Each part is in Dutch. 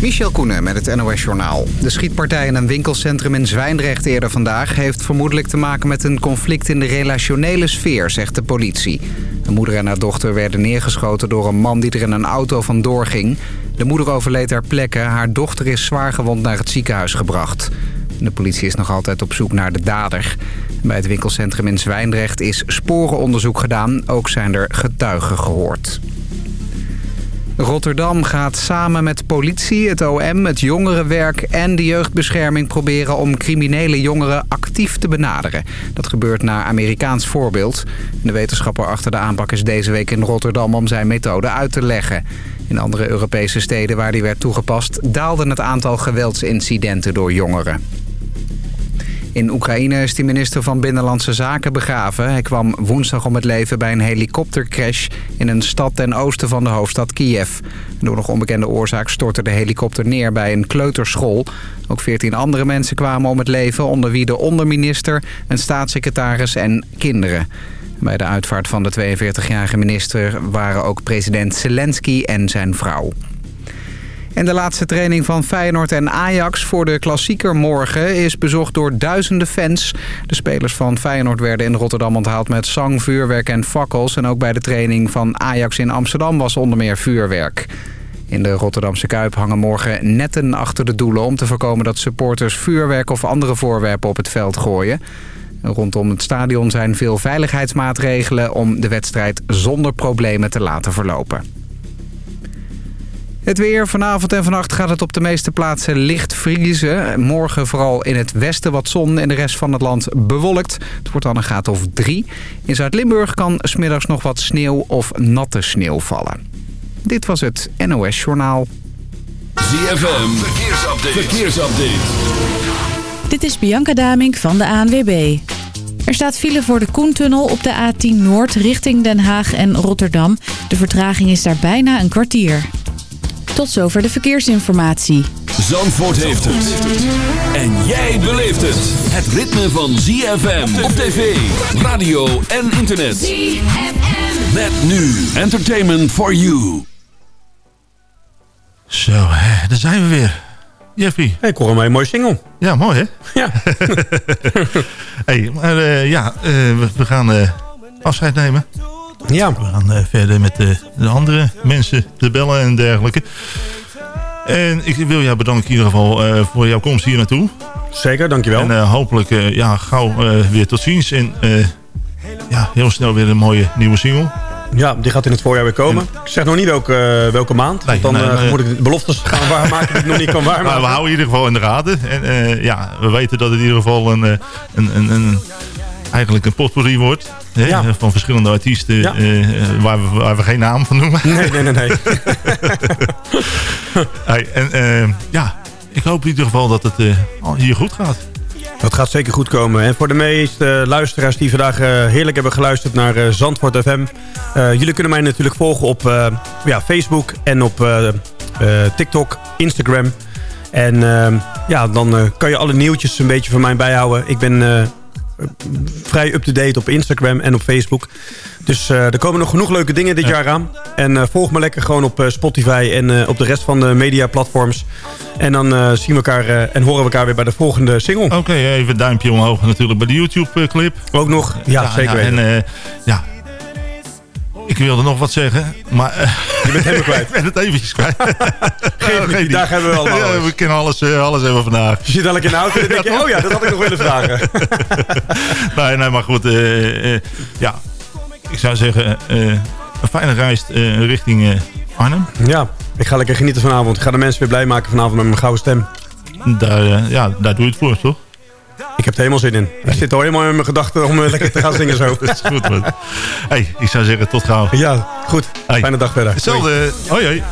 Michel Koenen met het NOS-journaal. De schietpartij in een winkelcentrum in Zwijndrecht eerder vandaag... heeft vermoedelijk te maken met een conflict in de relationele sfeer, zegt de politie. De moeder en haar dochter werden neergeschoten door een man die er in een auto vandoor ging. De moeder overleed ter plekke. Haar dochter is zwaargewond naar het ziekenhuis gebracht. De politie is nog altijd op zoek naar de dader. Bij het winkelcentrum in Zwijndrecht is sporenonderzoek gedaan. Ook zijn er getuigen gehoord. Rotterdam gaat samen met politie, het OM, het jongerenwerk en de jeugdbescherming proberen om criminele jongeren actief te benaderen. Dat gebeurt naar Amerikaans voorbeeld. De wetenschapper achter de aanpak is deze week in Rotterdam om zijn methode uit te leggen. In andere Europese steden waar die werd toegepast daalde het aantal geweldsincidenten door jongeren. In Oekraïne is de minister van Binnenlandse Zaken begraven. Hij kwam woensdag om het leven bij een helikoptercrash in een stad ten oosten van de hoofdstad Kiev. Door nog onbekende oorzaak stortte de helikopter neer bij een kleuterschool. Ook 14 andere mensen kwamen om het leven, onder wie de onderminister, een staatssecretaris en kinderen. Bij de uitvaart van de 42-jarige minister waren ook president Zelensky en zijn vrouw. En de laatste training van Feyenoord en Ajax voor de klassieker morgen is bezocht door duizenden fans. De spelers van Feyenoord werden in Rotterdam onthaald met zang, vuurwerk en fakkels. En ook bij de training van Ajax in Amsterdam was onder meer vuurwerk. In de Rotterdamse Kuip hangen morgen netten achter de doelen... om te voorkomen dat supporters vuurwerk of andere voorwerpen op het veld gooien. Rondom het stadion zijn veel veiligheidsmaatregelen... om de wedstrijd zonder problemen te laten verlopen. Het weer. Vanavond en vannacht gaat het op de meeste plaatsen licht vriezen. Morgen vooral in het westen wat zon en de rest van het land bewolkt. Het wordt dan een graad of drie. In Zuid-Limburg kan smiddags nog wat sneeuw of natte sneeuw vallen. Dit was het NOS Journaal. ZFM. Verkeersupdate. Verkeersupdate. Dit is Bianca Damink van de ANWB. Er staat file voor de Koentunnel op de A10 Noord richting Den Haag en Rotterdam. De vertraging is daar bijna een kwartier. Tot zover de verkeersinformatie. Zandvoort heeft het. En jij beleeft het. Het ritme van ZFM op tv, radio en internet. ZFM. Met nu Entertainment for You. Zo, hè, daar zijn we weer. Jeffy. Hey, ik hoor een mooie single. Ja, mooi hè? Ja. hey, maar uh, ja, uh, we, we, gaan uh, afscheid nemen. Ja. We gaan uh, verder met de, de, andere mensen, de bellen en dergelijke. En ik wil jou bedanken in ieder geval uh, voor jouw komst hier naartoe. Zeker, dankjewel. En uh, hopelijk ja, gauw weer tot ziens. En ja, heel snel weer een mooie nieuwe single. Ja, die gaat in het voorjaar weer komen. Ik zeg nog niet welke, welke maand. Want dan nee, nee. moet ik de beloftes gaan waarmaken die ik nog niet kan waarmaken. Maar we houden in ieder geval in de raden. En ja, we weten dat het in ieder geval een, een, een, een eigenlijk een potpourri wordt. Hè, ja. Van verschillende artiesten ja. uh, waar, we, waar we geen naam van noemen. Nee, nee, nee. nee. hey, en uh, ja, ik hoop in ieder geval dat het hier goed gaat. Dat gaat zeker goed komen. En voor de meeste luisteraars die vandaag heerlijk hebben geluisterd naar Zandvoort FM. jullie kunnen mij natuurlijk volgen op ja, Facebook en op TikTok, Instagram. En ja, dan kan je alle nieuwtjes een beetje van mij bijhouden. Ik ben vrij up-to-date op Instagram en op Facebook. Dus uh, er komen nog genoeg leuke dingen dit ja. jaar aan. En uh, volg me lekker gewoon op uh, Spotify en op de rest van de mediaplatforms. En dan zien we elkaar en horen we elkaar weer bij de volgende single. Oké, okay, even duimpje omhoog natuurlijk bij de YouTube-clip. Ook nog, ja, ja zeker ja, En ja, ik wilde nog wat zeggen, maar... Je bent helemaal kwijt. ik ben het eventjes kwijt. Geef niet, die dag hebben we allemaal. Ja, we kennen alles, alles hebben vandaag. Je zit elke in de auto en denk je, oh ja, dat had ik nog willen vragen. nee, nee, maar goed. Uh, ja, ik zou zeggen, een fijne reis richting Arnhem. Ja, ik ga lekker genieten vanavond. Ik ga de mensen weer blij maken vanavond met mijn gouden stem. Daar, ja, daar doe je het voor, toch? Ik heb er helemaal zin in. Ik zit al helemaal in mijn gedachten om lekker te gaan zingen zo. dat is goed, man. Hey, ik zou zeggen, tot gauw. Ja, goed. Hey. Fijne dag verder. Hetzelfde. Hoi, hoi.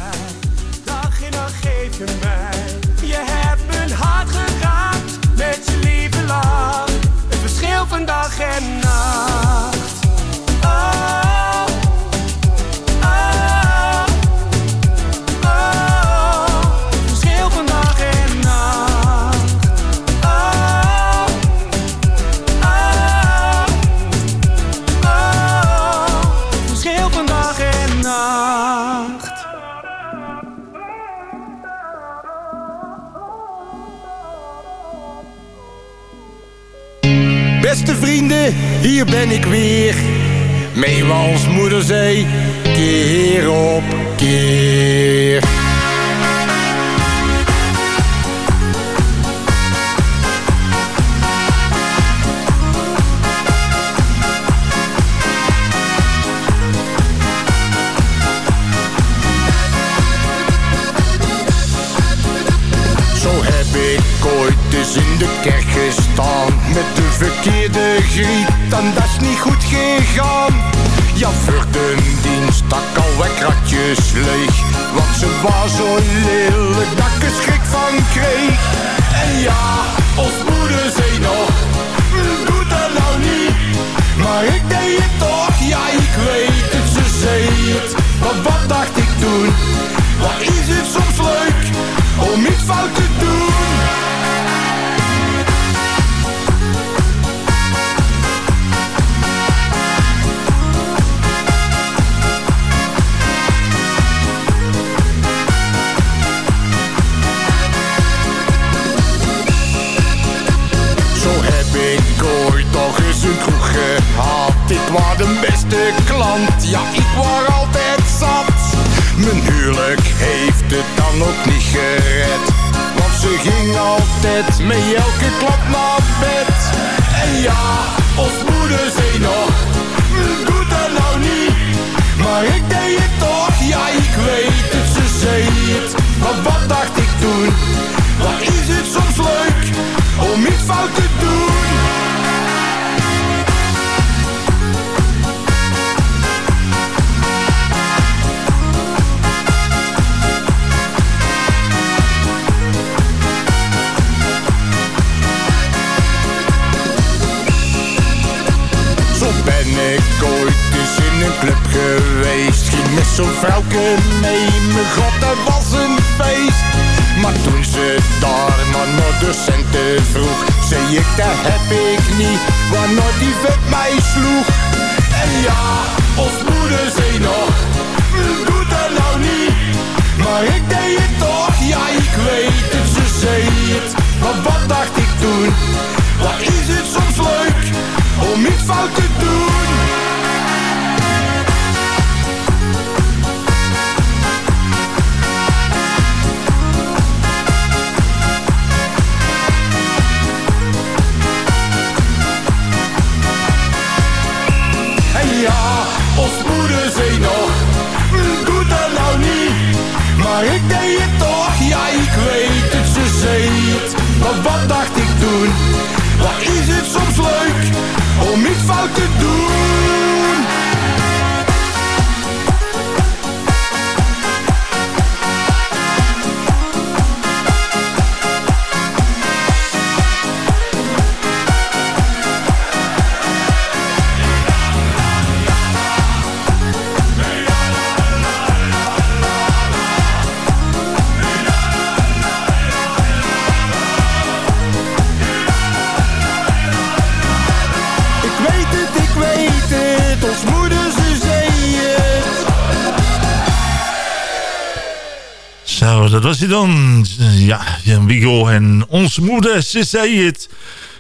Beste vrienden, hier ben ik weer. Meewals moederzee, keer op keer. Zo heb ik ooit eens de kerk gestaan. Met de verkeerde griet, dan dat is niet goed gegaan. Ja, voor de dienst stak al kratjes leeg. Want ze was zo lelijk dat ik er schrik van kreeg. En ja, ons moeder zei nog Doe dat nou niet. Maar ik deed het toch, ja ik weet het, ze zei het. Maar wat dacht ik toen? Wat is het soms leuk om iets fout te ja ik was altijd zat. Mijn huwelijk heeft het dan ook niet gered. Want ze ging altijd met elke klap naar bed. En ja, ons moeder zei nog Zei ik dat heb ik niet, waarna die dan. Ja, Jan Wiegel en onze moeder, ze zei het.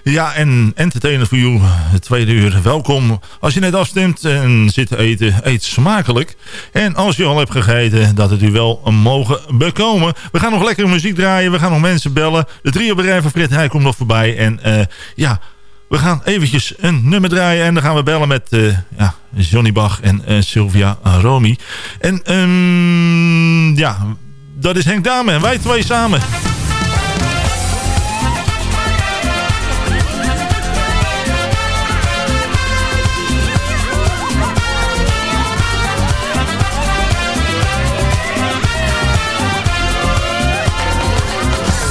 Ja, en Entertainer voor het tweede uur. Welkom. Als je net afstemt en zit te eten, eet smakelijk. En als je al hebt gegeten, dat het u wel mogen bekomen. We gaan nog lekker muziek draaien, we gaan nog mensen bellen. De van Frit, hij komt nog voorbij. En eh, ja, we gaan eventjes een nummer draaien en dan gaan we bellen met eh, ja, Johnny Bach en eh, Sylvia Romy. En ehm, ja, dat is Henk Dame en wij twee samen.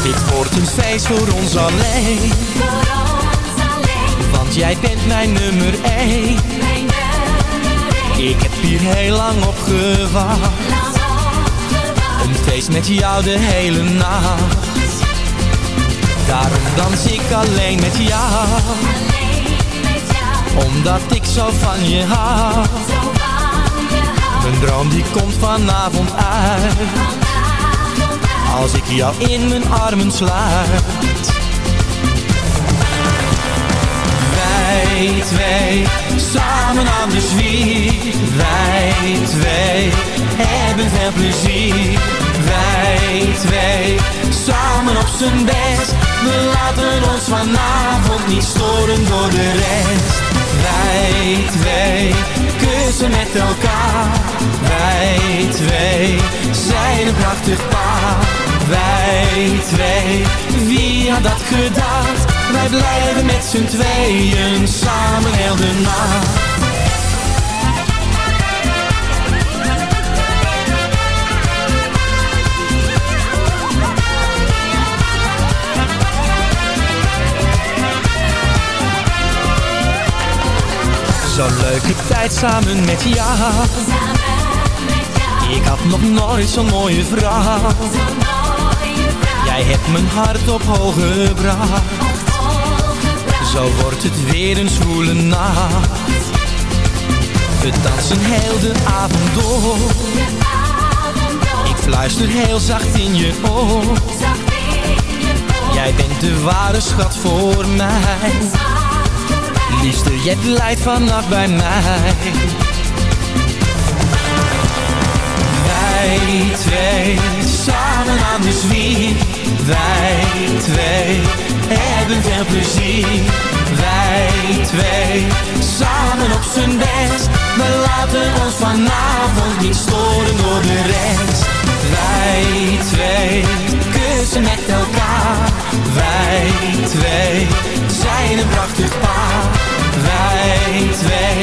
Dit wordt een feest voor ons alleen. Want jij bent mijn nummer 1. Ik heb hier heel lang op gewacht. Een feest met jou de hele nacht. Daarom dans ik alleen met jou. Omdat ik zo van je hou. Mijn droom die komt vanavond uit. Als ik jou in mijn armen sluit. Wij twee, samen aan de zwier. Wij twee, hebben veel plezier. Wij twee, samen op z'n best. We laten ons vanavond niet storen door de rest. Wij twee, kussen met elkaar. Wij twee, zijn een prachtig paar. Wij twee, wie had dat gedacht? Wij blijven met z'n tweeën samen heel de nacht. Zo'n leuke tijd samen met jou. Ik had nog nooit zo'n mooie vrouw. Jij hebt mijn hart op hoog gebracht. Zo wordt het weer een zwoele nacht. We dansen heel de avond door. Ik fluister heel zacht in je oor. Jij bent de ware schat voor mij. Liefste, jij blijft vannacht bij mij. Wij twee, samen aan de zwier. Wij twee, hebben veel plezier. Wij twee, samen op z'n best. We laten ons vanavond niet storen door de rest. Wij twee, kussen met elkaar. Wij twee, zijn een prachtig paar. Wij twee,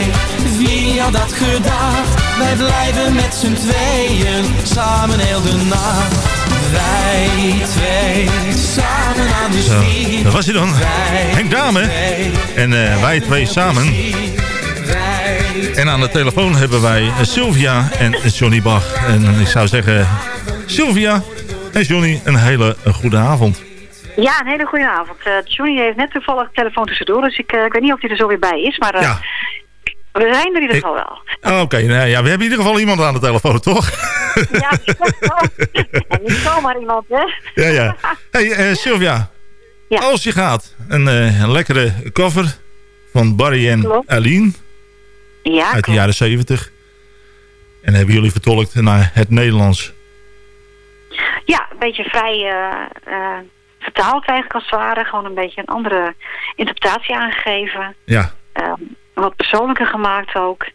wie had dat gedacht? Wij blijven met z'n tweeën, samen heel de nacht. Wij twee, samen aan de Zo, dat was hij dan. Henk Dame. En eh, wij twee samen. En aan de telefoon hebben wij eh, Sylvia en Johnny Bach. En ik zou zeggen, Sylvia en Johnny, een hele eh, goede avond. Ja, een hele goede avond. Eh, Johnny heeft net toevallig de telefoon tussendoor, dus ik, ik weet niet of hij er zo weer bij is, maar eh, Ja, we zijn er in ieder geval wel. Oh, oké. nou ja, we hebben in ieder geval iemand aan de telefoon, toch? Ja, en niet zomaar iemand, hè? ja, ja. Hey, eh, Sylvia. Ja. Als je gaat, een, eh, een lekkere cover van Barry en Klopt. Aline Ja, uit de jaren 70. En hebben jullie vertolkt naar het Nederlands. Ja, een beetje vrij eh, vertaald eigenlijk als het ware. Gewoon een beetje een andere interpretatie aangegeven. Ja, Eh, wat persoonlijker gemaakt ook.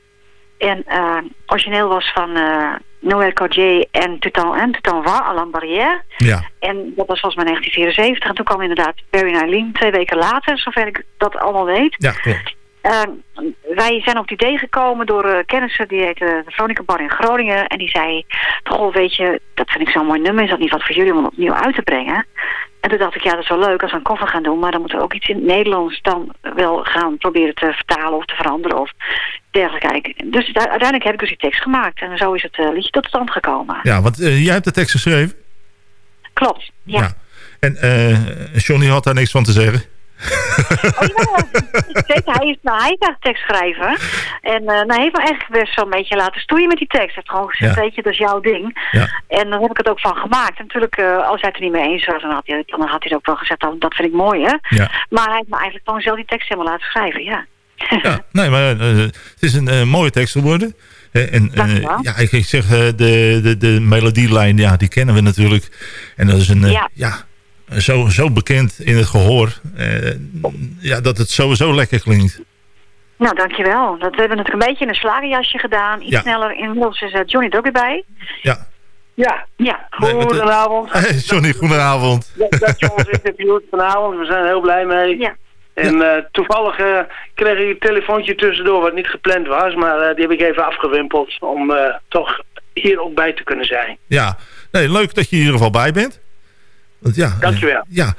En eh, origineel was van eh Noël Cordier en Tutan en Tutan Wa, Alain Barrière. ja, En dat was volgens mij 1974. En toen kwam inderdaad Barry en Eileen twee weken later, zover ik dat allemaal weet. ja, klopt. Uh, wij zijn op het idee gekomen door uh, kennissen, die heette Veronica Bar in Groningen. En die zei, goh, weet je, dat vind ik zo'n mooi nummer. Is dat niet wat voor jullie om het opnieuw uit te brengen? En toen dacht ik, ja, dat is wel leuk als we een koffer gaan doen. Maar dan moeten we ook iets in het Nederlands dan wel gaan proberen te vertalen of te veranderen of dergelijke. Kijk, Dus uiteindelijk heb ik dus die tekst gemaakt. En zo is het uh, liedje tot stand gekomen. Ja, want eh, jij hebt de tekst geschreven. Klopt, ja. En eh, Johnny had daar niks van te zeggen. Oh ja. Hij is, nou, hij is echt tekstschrijver. En uh, nou, hij heeft me eigenlijk best zo'n beetje laten stoeien met die tekst. Hij heeft gewoon gezegd, Ja. weet je, dat is jouw ding. Ja. En dan heb ik het ook van gemaakt. En natuurlijk, uh, als hij het er niet mee eens was, dan had hij, dan had hij het ook wel gezegd, dat, dat vind ik mooi, hè. Ja. Maar hij heeft me eigenlijk gewoon zelf die tekst helemaal laten schrijven, ja. Ja, nee, maar uh, het is een mooie tekst geworden. En ja, ik, zeg, de, de, de melodielijn, ja, die kennen we natuurlijk. En dat is een, Ja. ja, zo, zo bekend in het gehoor. Uh, ja, dat het sowieso lekker klinkt. Nou, dankjewel. Dat hebben we natuurlijk een beetje in een slagerjasje gedaan. Iets Ja. sneller. Inmiddels is uh, Johnny er ook weer bij. Ja. Ja, Ja. Het- goedenavond. Hey, Johnny, goedenavond. Dat, dat je ons interviewt vanavond, we zijn er heel blij mee. Ja. En eh, toevallig eh, kreeg ik een telefoontje tussendoor wat niet gepland was, maar eh, die heb ik even afgewimpeld om eh, toch hier ook bij te kunnen zijn. Ja, nee, leuk dat je in ieder geval bij bent. Ja, Dankjewel. eh, ja,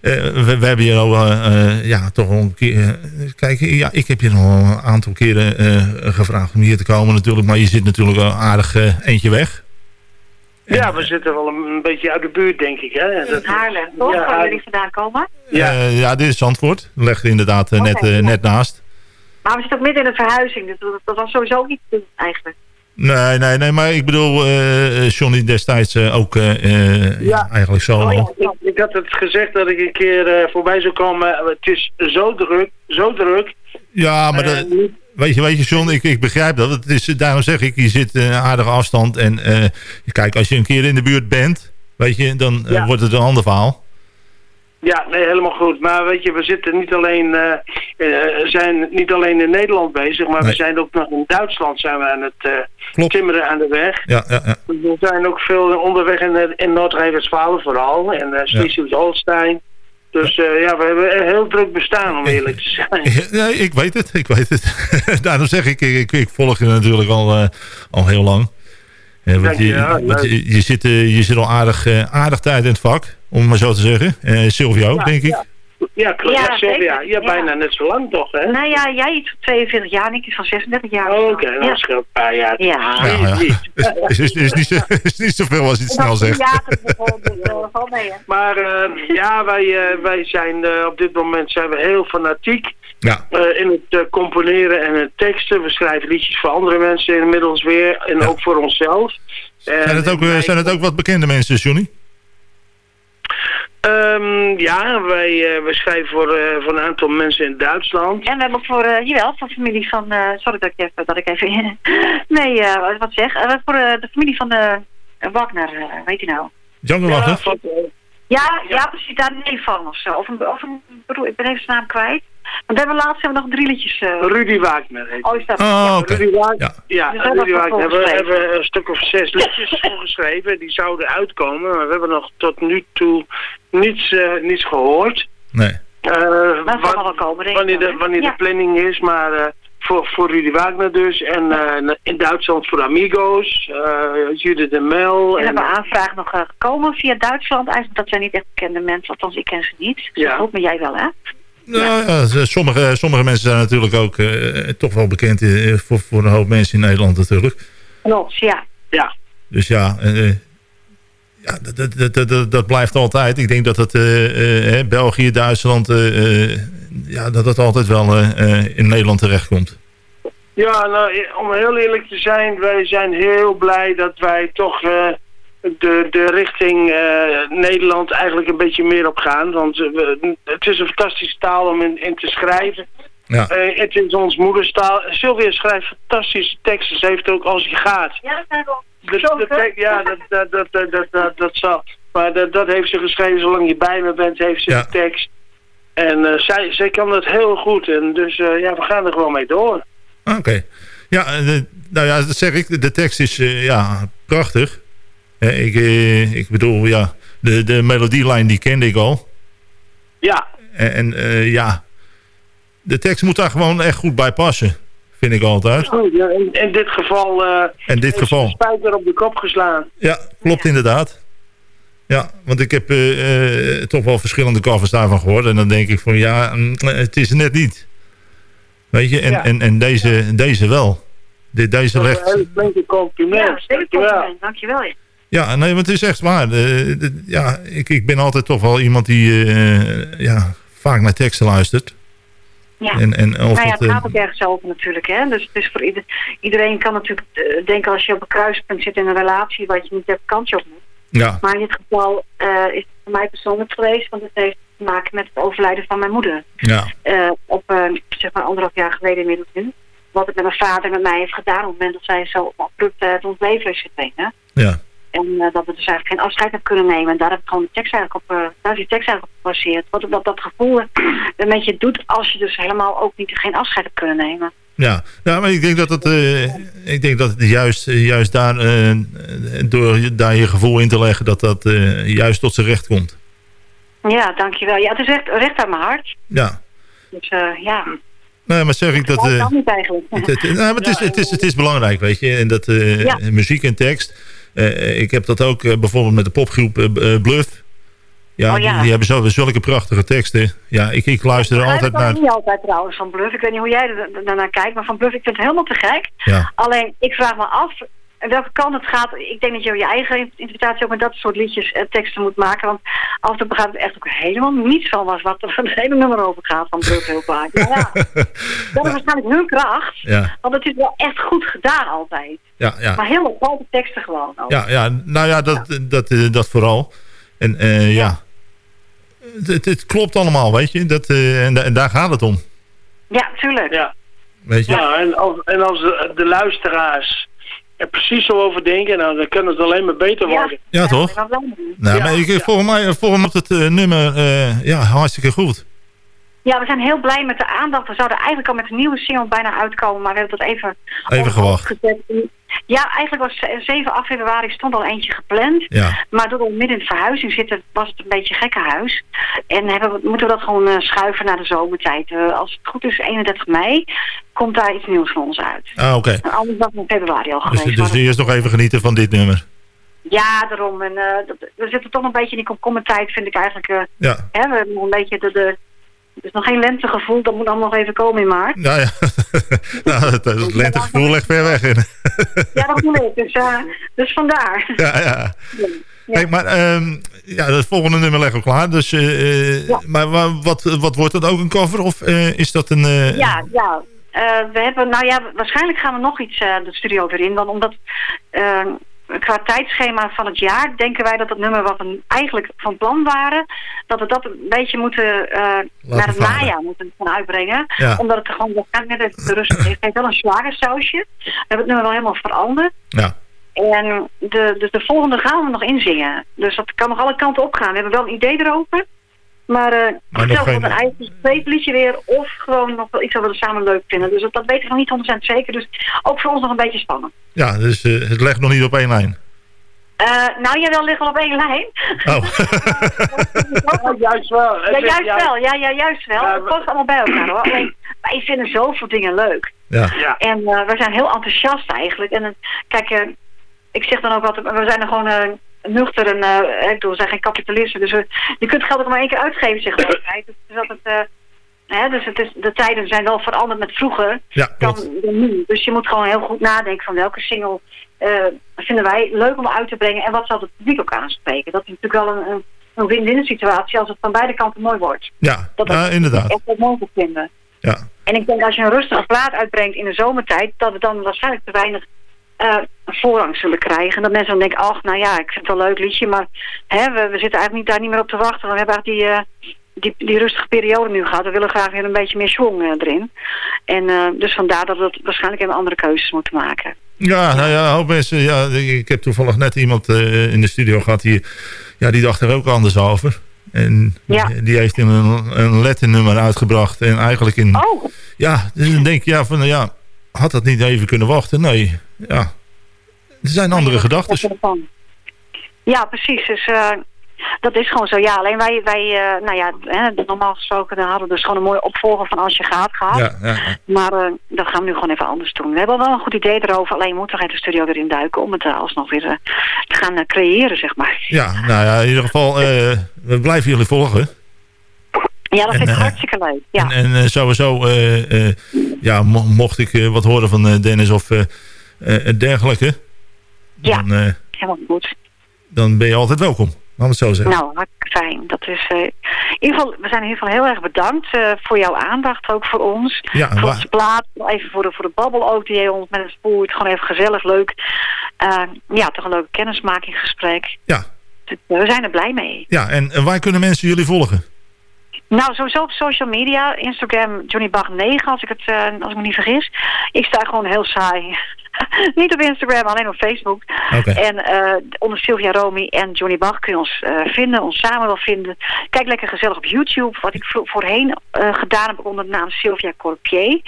eh, we, we hebben je al eh, eh, ja, toch een keer... kijk, ja, ik heb je nog een aantal keren eh, gevraagd om hier te komen natuurlijk. Maar je zit natuurlijk al aardig eentje weg. Ja, we zitten wel een, een beetje uit de buurt, denk ik. Hè? Dat- In Haarlem, toch? Ja, Waar jullie vandaan komen. Ja. Ja, ja dit is Zandvoort. Ligt inderdaad net, ja. net naast. Maar we zitten ook midden in een verhuizing. Dus dat, dat was sowieso niet te doen, eigenlijk. Nee, nee, nee, maar ik bedoel, eh, Johnny destijds eh, ook ja. Eigenlijk solo. Oh, ja. Ik, ik had het gezegd dat ik een keer eh, voorbij zou komen. Het is zo druk, zo druk. Ja, maar dat, weet, je, weet je, John, ik, ik begrijp dat. Het is, daarom zeg ik, je zit een aardige afstand. En eh, kijk, als je een keer in de buurt bent, weet je, dan Ja. wordt het een ander verhaal. Ja, nee, helemaal goed. Maar weet je, we zitten niet alleen, eh, eh, zijn niet alleen in Nederland bezig, maar Nee. we zijn ook nog in Duitsland zijn we aan het eh, timmeren aan de weg. Ja, ja, ja. We zijn ook veel onderweg in, in Noord-Rijn-Westfalen vooral en uh, Schleswig-Holstein. Dus ja, we hebben een heel druk bestaan om eerlijk te zijn. Ja, ik weet het, ik weet het. Daarom zeg ik, ik, ik volg je natuurlijk al, al heel lang. Eh, want je, je, ja, want je, je, zit, je zit al aardig, aardig tijd in het vak, om het maar zo te zeggen. Eh Sylvia ook, Ja, denk ik. ja. Klopt. Ja, Ja, Sylvia, ja, bijna net zo lang toch, hè? Nou ja, jij iets van 42 jaar en ik iets van 36 jaar. Oh, Oké, nou, dat scheelt een paar jaar. Ja. Ja, ja. niet. is, is, is, niet zo, is niet zoveel als je het snel zegt. Ja, dat dus, valt mee, hè. Maar eh, ja, wij, eh, wij zijn eh, op dit moment zijn we heel fanatiek Ja, eh, in het eh, componeren en het teksten. We schrijven liedjes voor andere mensen inmiddels weer en Ja. ook voor onszelf. En zijn het, ook, eh, zijn het ook wat bekende mensen, Johnny? Ehm, ja, wij, eh, wij schrijven voor, eh, voor een aantal mensen in Duitsland. En we hebben ook voor, eh jawel, voor familie van, eh, sorry dat ik even, dat ik even, nee, eh, wat zeg, Eh, voor de familie van de uh, Wagner, eh, weet je nou. Django Ja, Wagner? Ja, ja, precies, daar een neef van of zo. Of een, of een broer, ik ben even zijn naam kwijt. Want we hebben laatst hebben we nog drie liedjes. Rudy Wagner heet oh, is dat? Oh, ja. Rudy Wagner. Ja. Ja, Dus we Rudy Wagner voor hebben, een stuk of zes liedjes voor geschreven. Die zouden uitkomen, maar we hebben nog tot nu toe niets, eh, niets gehoord. Nee. Eh, Dat wat- zal wel komen, denk ik wanneer de, hè? wanneer Ja. de planning is, maar eh, voor, voor Rudy Wagner dus. En eh, in Duitsland voor Amigos, eh Judith de Mel. En En, hebben aanvragen nog gekomen via Duitsland. Eigenlijk, dat zijn niet echt bekende mensen, althans ik ken ze niet. Ze Ja. goed, maar jij wel, hè? Nou, ja, sommige, sommige mensen zijn natuurlijk ook eh, toch wel bekend voor, voor een hoop mensen in Nederland natuurlijk. Klopt, ja. ja. Dus ja, eh, ja dat, dat, dat, dat- blijft altijd. Ik denk dat het eh, eh, hè, België, Duitsland, eh, eh, ja, dat het altijd wel eh, eh, in Nederland terechtkomt. Ja, nou, om heel eerlijk te zijn, wij zijn heel blij dat wij toch eh, de, de richting eh, Nederland eigenlijk een beetje meer op gaan. Want het is een fantastische taal om in, in te schrijven. Ja. Eh, het is ons moederstaal. Sylvia schrijft fantastische teksten. Ze heeft ook Als je gaat. Ja, dat ja, dat, dat, dat, dat, dat, zal. Maar dat, dat heeft ze geschreven. Zolang je bij me bent, heeft ze Ja. de tekst. En eh, zij, zij kan dat heel goed. En dus eh, ja, we gaan er gewoon mee door. Oké. Ja, eh, de- nou ja, dat zeg ik. De tekst is eh, ja, prachtig. Eh, ik, ik bedoel, ja, de, de melodielijn die kende ik al. Ja, En, en eh, ja, de tekst moet daar gewoon echt goed bij passen. Vind ik altijd. goed. Ja, in, in dit geval... eh In dit geval. spijker op de kop geslaan. Ja, klopt inderdaad. Ja, want ik heb eh, eh, toch wel verschillende covers daarvan gehoord. En dan denk ik van ja, mm, het is net niet. Weet je, en, Ja. en, en deze, deze wel. De, deze Dat is een flinke compliment. Ja, Dankjewel. Ja. Nee, want het is echt waar. De- de- ja, ik, ik ben altijd toch wel iemand die eh, ja, vaak naar teksten luistert. Ja. En, en of Nou ja, het, het eh, gaat ook ergens over natuurlijk, hè. Dus het is voor ieder, iedereen kan natuurlijk eh, denken als je op een kruispunt zit in een relatie wat je niet hebt, kantje op moet. ja, Maar in dit geval eh, is het voor mij persoonlijk geweest, want het heeft te maken met het overlijden van mijn moeder. ja, op eh, zeg maar anderhalf jaar geleden inmiddels nu. Wat het met mijn vader en met mij heeft gedaan op het moment dat zij zo abrupt uh, het ons leven is verdwenen. ja, En eh, dat we dus eigenlijk geen afscheid hebben kunnen nemen. En daar heb ik gewoon de tekst eigenlijk op, eh, daar is die tekst eigenlijk op gebaseerd. Wat dat, dat gevoel een beetje doet als je dus helemaal ook niet geen afscheid hebt kunnen nemen. ja. ja, maar ik denk dat het, eh, ik denk dat het juist, juist daar, eh, door daar je gevoel in te leggen, dat dat eh, juist tot zijn recht komt. Ja, dankjewel. Ja, het is echt recht aan mijn hart. Ja, Dus eh, ja, nee, maar zeg ik dat... dat eh, kan niet eigenlijk. Het, het- nou, maar het, is, het, is, het is belangrijk, weet je. En dat eh, Ja. muziek en tekst. Eh, ik heb dat ook eh, bijvoorbeeld met de popgroep eh, Bluff. Ja, Oh, ja. Die, die hebben zo, zulke prachtige teksten. Ja, ik, ik luister er Ik altijd naar. ook niet altijd trouwens van Bluff. Ik weet niet hoe jij er- er- daarnaar kijkt, maar van Bluff, ik vind het helemaal te gek. Ja, Alleen, ik vraag me af welke kant het gaat. Ik denk dat je je eigen interpretatie ook met dat soort liedjes en teksten moet maken. Want af en toe begrijp ik echt ook helemaal niets van was wat er van het hele nummer over gaat van Bluff heel vaak. Maar ja, dat is waarschijnlijk hun kracht. ja, Want het is wel echt goed gedaan altijd. ja, ja. Maar heel opvallende teksten gewoon. ook. Ja, ja, nou ja, dat, dat, eh, dat vooral. En eh, ja, Het, het, het klopt allemaal, weet je. Dat, eh, en, da- en daar gaat het om. Ja, tuurlijk. Ja. Weet je? Ja, en als, en als de, de luisteraars er precies zo over denken, nou, dan kan het alleen maar beter worden. Ja, toch? Nou, Ja. maar ik, volgens mij volgens mij het eh, nummer eh, ja, hartstikke goed. Ja, we zijn heel blij met de aandacht. We zouden eigenlijk al met een nieuwe single bijna uitkomen, maar we hebben dat even... Even gewacht. gezet. Ja, eigenlijk was eh, 7 8 februari stond al eentje gepland. Ja, Maar doordat we midden in verhuizing zitten, was het een beetje gekkenhuis. En hebben we, moeten we dat gewoon eh, schuiven naar de zomertijd. Eh, als het goed is, 31 mei, komt daar iets nieuws van ons uit. ah, oké. En anders was het in februari al Dus, geweest. dus maar eerst nog even genieten van dit nummer. ja, daarom. En, eh, dat- we zitten toch een beetje in die komkommertijd, vind ik eigenlijk. Ja, hè, we hebben nog een beetje de... de er is nog geen lentegevoel, dat moet allemaal nog even komen in maart. nou ja. nou, het, het lentegevoel ligt ver weg in. Ja, dat moet ik. Dus, eh, dus vandaar. ja, ja. Ja. Hey, maar ehm, ja, het volgende nummer leggen we klaar. Dus, eh, eh, Ja. Maar wa- wat, wat wordt dat ook een cover? Of is dat een... Ja, ja. We hebben, nou ja, waarschijnlijk gaan we nog iets de studio weer in. Want omdat eh, qua tijdschema van het jaar denken wij dat het nummer wat we eigenlijk van plan waren, dat we dat een beetje moeten eh, naar het varen. najaar moeten gaan uitbrengen. Ja. Omdat het er gewoon net even de rust heeft. Het heeft wel een zware sausje. We hebben het nummer wel helemaal veranderd. Ja. En de, dus de volgende gaan we nog inzingen. Dus dat kan nog alle kanten op gaan. We hebben wel een idee erover. Maar, eh Maar zelf geen- een eigen streepliedje weer. Of gewoon nog wel iets wat we samen leuk vinden. Dus dat, dat weten we nog niet 100% zeker. Dus ook voor ons nog een beetje spannend. ja, dus eh, het legt nog niet op één lijn. Eh nou, jij wel liggen op één lijn. Oh. Ja, juist wel. Ja, is- juist wel. Ja, ja, juist wel. Het we- past allemaal bij elkaar hoor. Alleen, wij vinden zoveel dingen leuk. ja. Ja. En eh, we zijn heel enthousiast eigenlijk. En kijk, eh, ik zeg dan ook altijd, we zijn er gewoon nuchter en eh, ik bedoel, we zijn geen kapitalisten. Dus we, je kunt geld ook maar één keer uitgeven, zeg maar. Dus, het is altijd, eh, hè, dus het is, de tijden zijn wel veranderd met vroeger ja, dan, nu. Dus je moet gewoon heel goed nadenken van welke single eh, vinden wij leuk om uit te brengen. En wat zal het publiek ook aanspreken. Dat is natuurlijk wel een, een, een win-win situatie als het van beide kanten mooi wordt. Ja, Dat ja, het inderdaad. echt mooi te vinden. Ja. En ik denk als je een rustige plaat uitbrengt in de zomertijd, dat we dan waarschijnlijk te weinig eh, voorrang zullen krijgen. En dat mensen dan denken, ach, nou ja, ik vind het wel een leuk liedje, maar hè, we, we zitten eigenlijk niet, daar niet meer op te wachten. We hebben eigenlijk die, eh, die, die rustige periode nu gehad. We willen graag weer een beetje meer schwung eh, erin. En dus vandaar dat we waarschijnlijk even andere keuzes moeten maken. Ja, nou ja, hoop mensen. Ja, ik heb toevallig net iemand in de studio gehad die, ja, die dacht er ook anders over. En Ja. die, heeft een, een letternummer uitgebracht. En eigenlijk in. Oh, Ja, dus dan denk je, ja, van, ja, had dat niet even kunnen wachten? Nee, ja. Er zijn andere gedachten. Ja, precies. Dus eh, dat is gewoon zo. Ja, alleen wij, wij eh, nou ja, hè, normaal gesproken dan hadden we dus gewoon een mooie opvolger van Als je gaat gehad. Ja, ja, ja. Maar eh, dat gaan we nu gewoon even anders doen. We hebben wel een goed idee erover. Alleen moeten we even de studio weer induiken om het alsnog weer te gaan creëren, zeg maar. ja, nou ja, in ieder geval, we blijven jullie volgen. Ja, dat vind ik hartstikke leuk. Ja. En, en sowieso, ja, mo- mocht ik wat horen van Dennis of eh, eh, dergelijke, Ja. dan, eh, Helemaal goed. dan ben je altijd welkom. We het zo zeggen. Nou, hartstikke fijn. Dat is, eh, in ieder geval, we zijn in ieder geval heel erg bedankt voor jouw aandacht, ook voor ons. ja, voor onze plaat, even voor de, voor de babbel ook die je ons met het voert. Gewoon even gezellig, leuk. Ja, toch een leuk kennismakingsgesprek. ja, Dus, we zijn er blij mee. ja, en waar kunnen mensen jullie volgen? Nou, sowieso op social media. Instagram Johnny Bach 9, als ik, het, als ik me niet vergis. Ik sta gewoon heel saai. niet op Instagram, alleen op Facebook. En eh, onder Sylvia Romy en Johnny Bach kun je ons eh, vinden, ons samen wel vinden. Kijk lekker gezellig op YouTube. Wat ik voorheen eh, gedaan heb onder de naam Sylvia Corpier.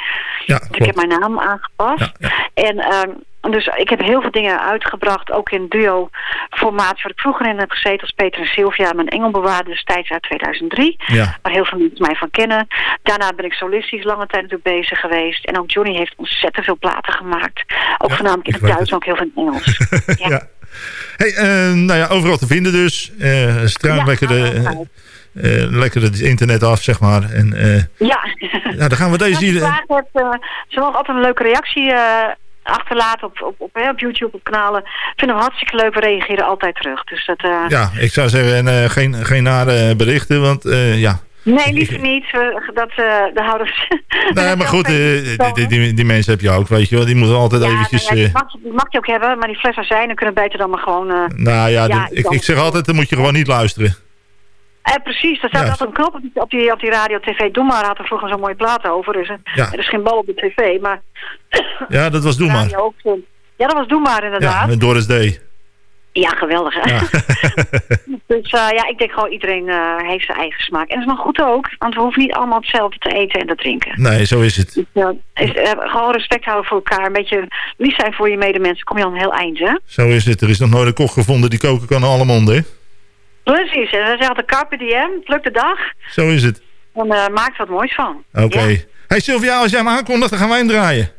Ja, Dus ik heb mijn naam aangepast. Ja, ja. En ehm, dus ik heb heel veel dingen uitgebracht, ook in duo formaat waar ik vroeger in heb gezeten als Peter en Sylvia, mijn engelbewaarde destijds uit 2003. Ja, Waar heel veel mensen mij van kennen. Daarna ben ik solistisch lange tijd natuurlijk bezig geweest. En ook Johnny heeft ontzettend veel platen gemaakt. Ook Ja, voornamelijk in het Duits en ook heel veel in het Engels. ja. Ja. Hey, eh, nou ja, overal te vinden dus. Ja, lekker, de, overal. eh, lekker het internet af, zeg maar. En Ja. nou, dan gaan we deze hier... ze mogen altijd een leuke reactie achterlaten op, op, op, op YouTube, op kanalen. Vinden we hartstikke leuk. We reageren altijd terug. Dus dat, Ja, ik zou zeggen, en, geen, geen nare berichten, want ja... Nee, liever niet. We, dat, eh de houden we... Nee, maar goed, eh, die, die, die mensen heb je ook, weet je wel. Die moeten altijd ja, eventjes... nou ja, eh, die, mag, die mag je ook hebben, maar die fles zijn, dan kunnen beter dan maar gewoon... nou ja, Ja, ik ik, zeg altijd, dan moet je gewoon niet luisteren. Eh, precies, er staat Ja. altijd een knop op die, op die, radio tv. Doe maar had er vroeger zo'n mooie plaat over. Dus, Ja. Er is geen bal op de tv, maar... Ja, dat was Doe maar. ook. Ja, dat was Doe maar Ja, inderdaad. met Doris D. Ja, geweldig hè. Ja. dus eh, ja, ik denk gewoon iedereen eh, heeft zijn eigen smaak. En dat is maar goed ook, want we hoeven niet allemaal hetzelfde te eten en te drinken. nee, zo is het. Dus, eh, is, gewoon respect houden voor elkaar, een beetje lief zijn voor je medemensen, kom je al een heel eind hè. Zo is het. Er is nog nooit een kok gevonden die koken kan alle monden. hè? Precies, en dan zegt de carpe diem, pluk de dag, Zo is het. dan maak er wat moois van. Oké. Ja. Hey Sylvia, als jij hem aankondigt, dan gaan wij hem draaien.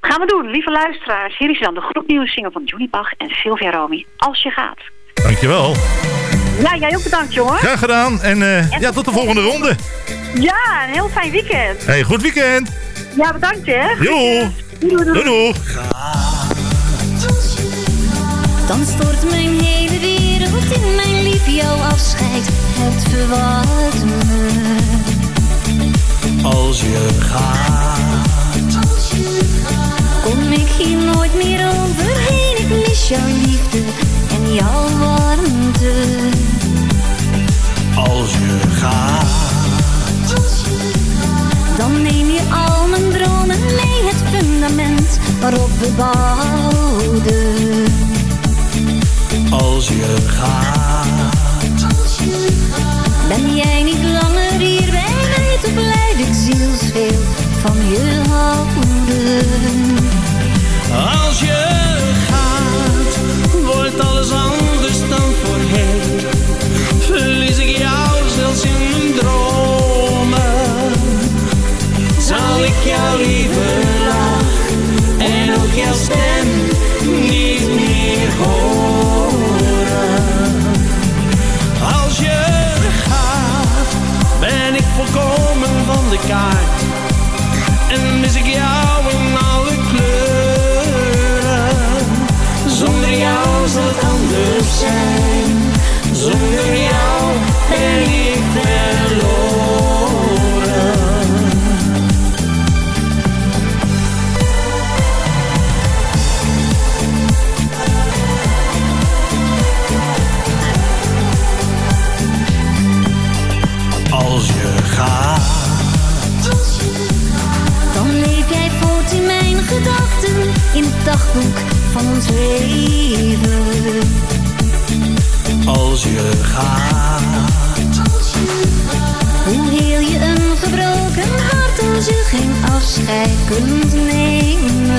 Gaan we doen, lieve luisteraars. Hier is dan de groepnieuwe single van Johnny Bach en Sylvia Romy. Als je gaat. Dankjewel. Ja, jij ook bedankt jongen. Graag gedaan. En eh, ja, tot de volgende ronde. Ja, een heel fijn weekend. Hey, goed weekend. Ja, bedankt hè. Jo. Doei, doei, doei. Doei doei. Dan stort mijn hele wereld in mijn lief. Jouw afscheid hebt verward me. Als je gaat, Kom ik hier nooit meer overheen. Ik mis jouw liefde en jouw warmte. als je gaat, Dan neem je al mijn dromen mee. Het fundament waarop we bouwden. als je gaat, Ben jij niet langer hier bij mij? Toch blijf ik zielsveel van je houden. Als je gaat, wordt alles anders dan voorheen. Verlies ik jou zelfs in dromen. Zal ik jouw lieve lach en ook jouw stem niet meer horen. Als je gaat, ben ik volkomen van de kaart. Het anders zijn. Zonder jou ben ik verloren. Als je gaat, Dan leef jij voort in mijn gedachten, in het dagboek van ons leven. als je gaat, Hoe heel je een gebroken hart als je geen afscheid kunt nemen.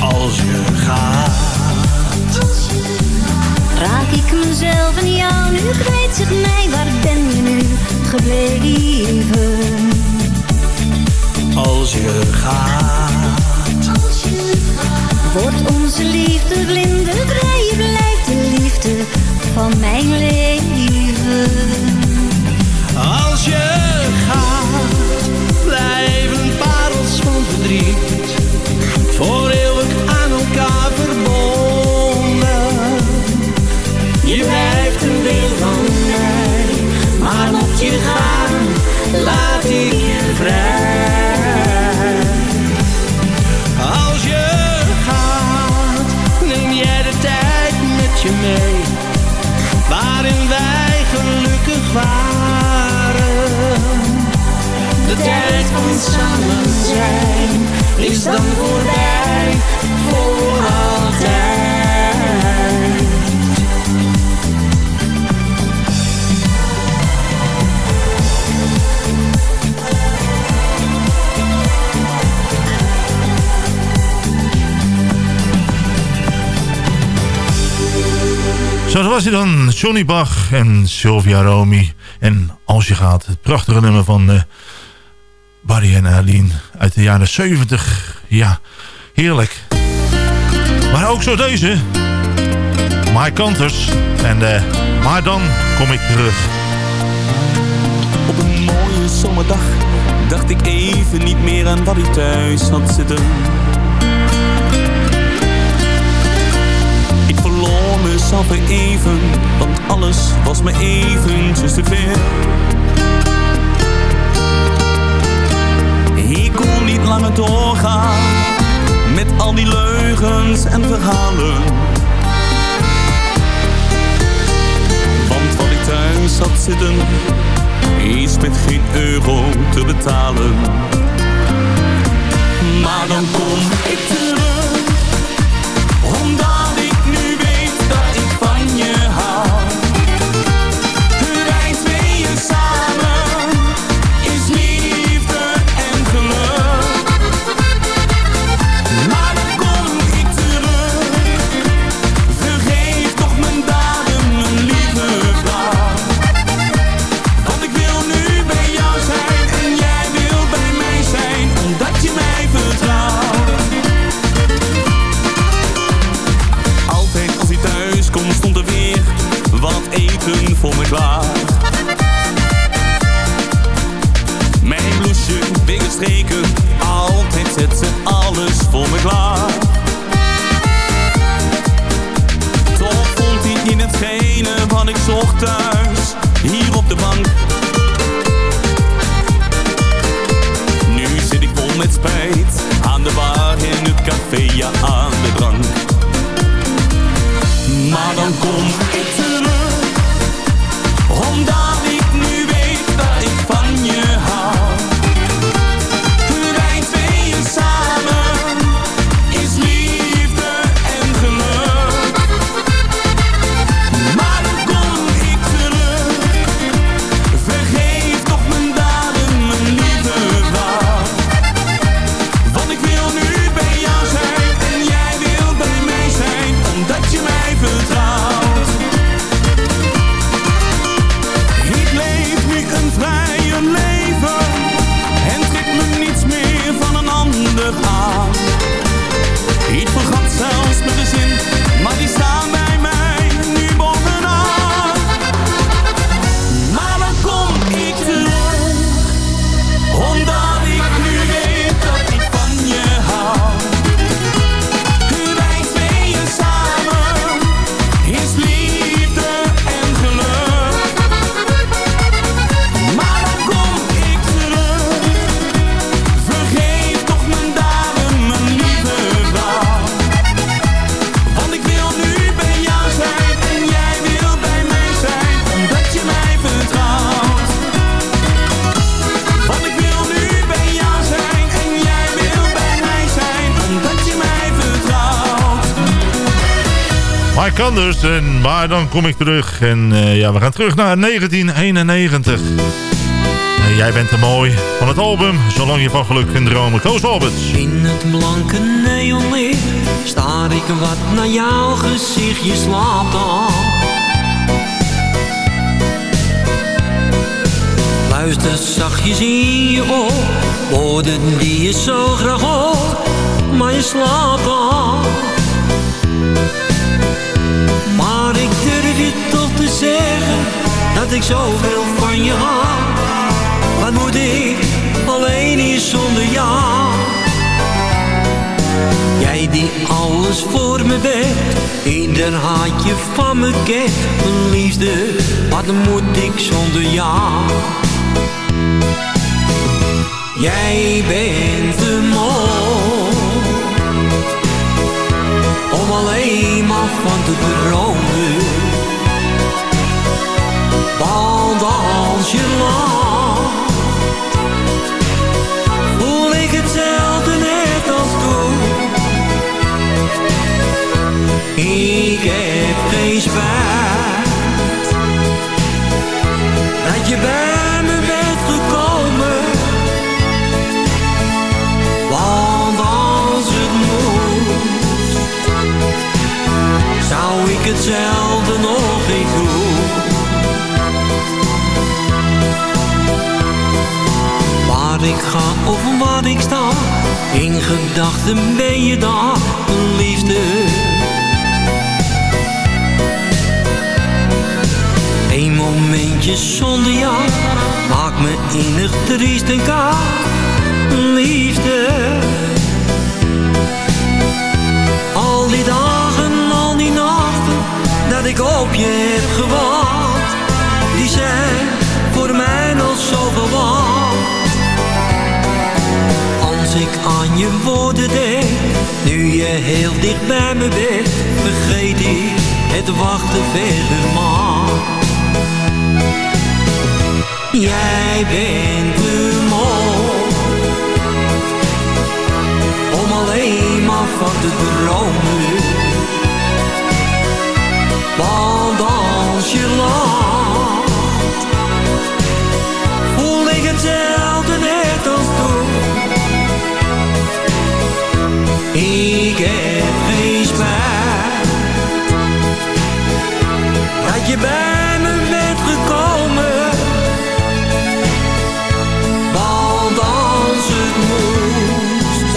als je gaat, Raak ik mezelf en jou nu kwijt, zeg mij waar ben je nu gebleven? als je gaat, van samen zijn is dan voorbij, voor altijd. Zo, was hij dan. Johnny Bach en Sylvia Romy. En Als je gaat, het prachtige nummer van eh, Barry en Aline uit de jaren 70. Ja, heerlijk. Maar ook zo deze. My Kanters. En eh, maar dan kom ik terug. Op een mooie zomerdag dacht ik even niet meer aan wat ik thuis had zitten. Ik verloor mezelf even, want alles was me eventjes te veel. Niet langer doorgaan met al die leugens en verhalen. Want wat ik thuis zitten is met geen euro te betalen. Maar dan En maar dan kom ik terug. En eh, ja, we gaan terug naar 1991. En jij bent te mooi van het album Zolang je van geluk kunt dromen. Koos Alberts. In het blanke neonlicht staar ik wat naar jouw gezicht, je slaapt al. Luister zachtjes in je oor, woorden die je zo graag hoort, maar je slaapt al. Ik durf je toch te zeggen, dat ik zoveel van je hou. Wat moet ik alleen hier zonder jou? Jij die alles voor me bent, ieder haatje van me kent. Mijn liefde, wat moet ik zonder jou? Jij bent te mooi maar van te dromen. Want als je lacht, voel ik hetzelfde net als toen. Ik heb geen spijt dat je bent ik hetzelfde nog eens doen. Waar ik ga of waar ik sta, in gedachten ben je mijn liefde. Een momentje zonder jou maakt me innig triest en koud, liefde. Je heb gewacht, die zijn voor mij nog zoveel waard. Als ik aan je woorden denk, nu je heel dicht bij me bent, vergeet ik het wachten verder maar. Jij bent te mooi om alleen maar van te dromen. Want als je lacht, voel ik hetzelfde net als toen. Ik heb dat je bij me bent gekomen. Want als het moest,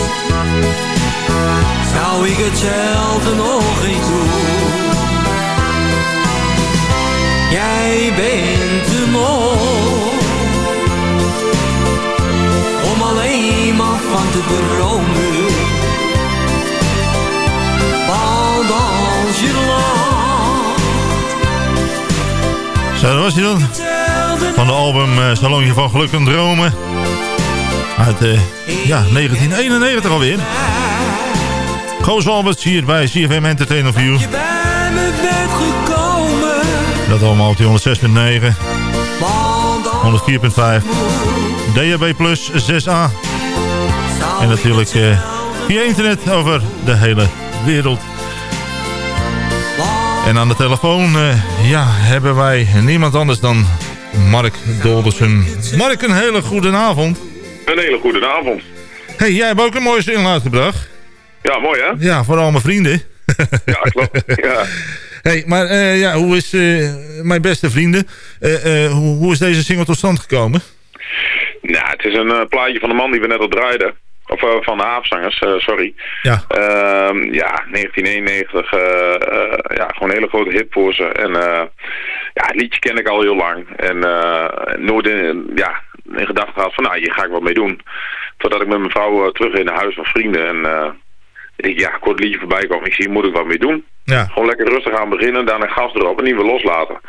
zou ik hetzelfde nog eens doen. Bent te mooi om alleen maar van te dromen. Want als je lacht, Zo, dat was hij dan. Van de album eh, Salonje van Geluk en Dromen. Uit eh, ja, 1991 alweer. Koos Alberts hier bij CFM Entertainer View. bij me bent gekomen. Dat allemaal op die 106.9. Want 104.5. DHB Plus 6A. En natuurlijk eh, via internet over de hele wereld. En aan de telefoon eh, ja, hebben wij niemand anders dan Mark Doldersen. Mark, een hele goede avond. Een hele goede avond. hey, jij hebt ook een mooie single uitgebracht. Ja, mooi hè? Ja, voor al mijn vrienden. Ja, klopt. ja. Hey, maar eh, ja, hoe is eh, mijn beste vrienden? eh, hoe, hoe is deze single tot stand gekomen? Nou, het is een plaatje van de man die we net al draaiden. Of van de haafzangers, sorry. Ja. Ehm, ja, 1991. eh, eh, ja, gewoon een hele grote hit voor ze. En ja, het liedje ken ik al heel lang. En nooit in, ja, in gedachten had van, nou, hier ga ik wat mee doen. Totdat ik met mijn vrouw terug in naar huis van vrienden. En ik, ja, kort liedje voorbij kwam. Ik zie, hier moet ik wat mee doen. Ja. Gewoon lekker rustig aan beginnen, daarna gas erop en niet weer loslaten.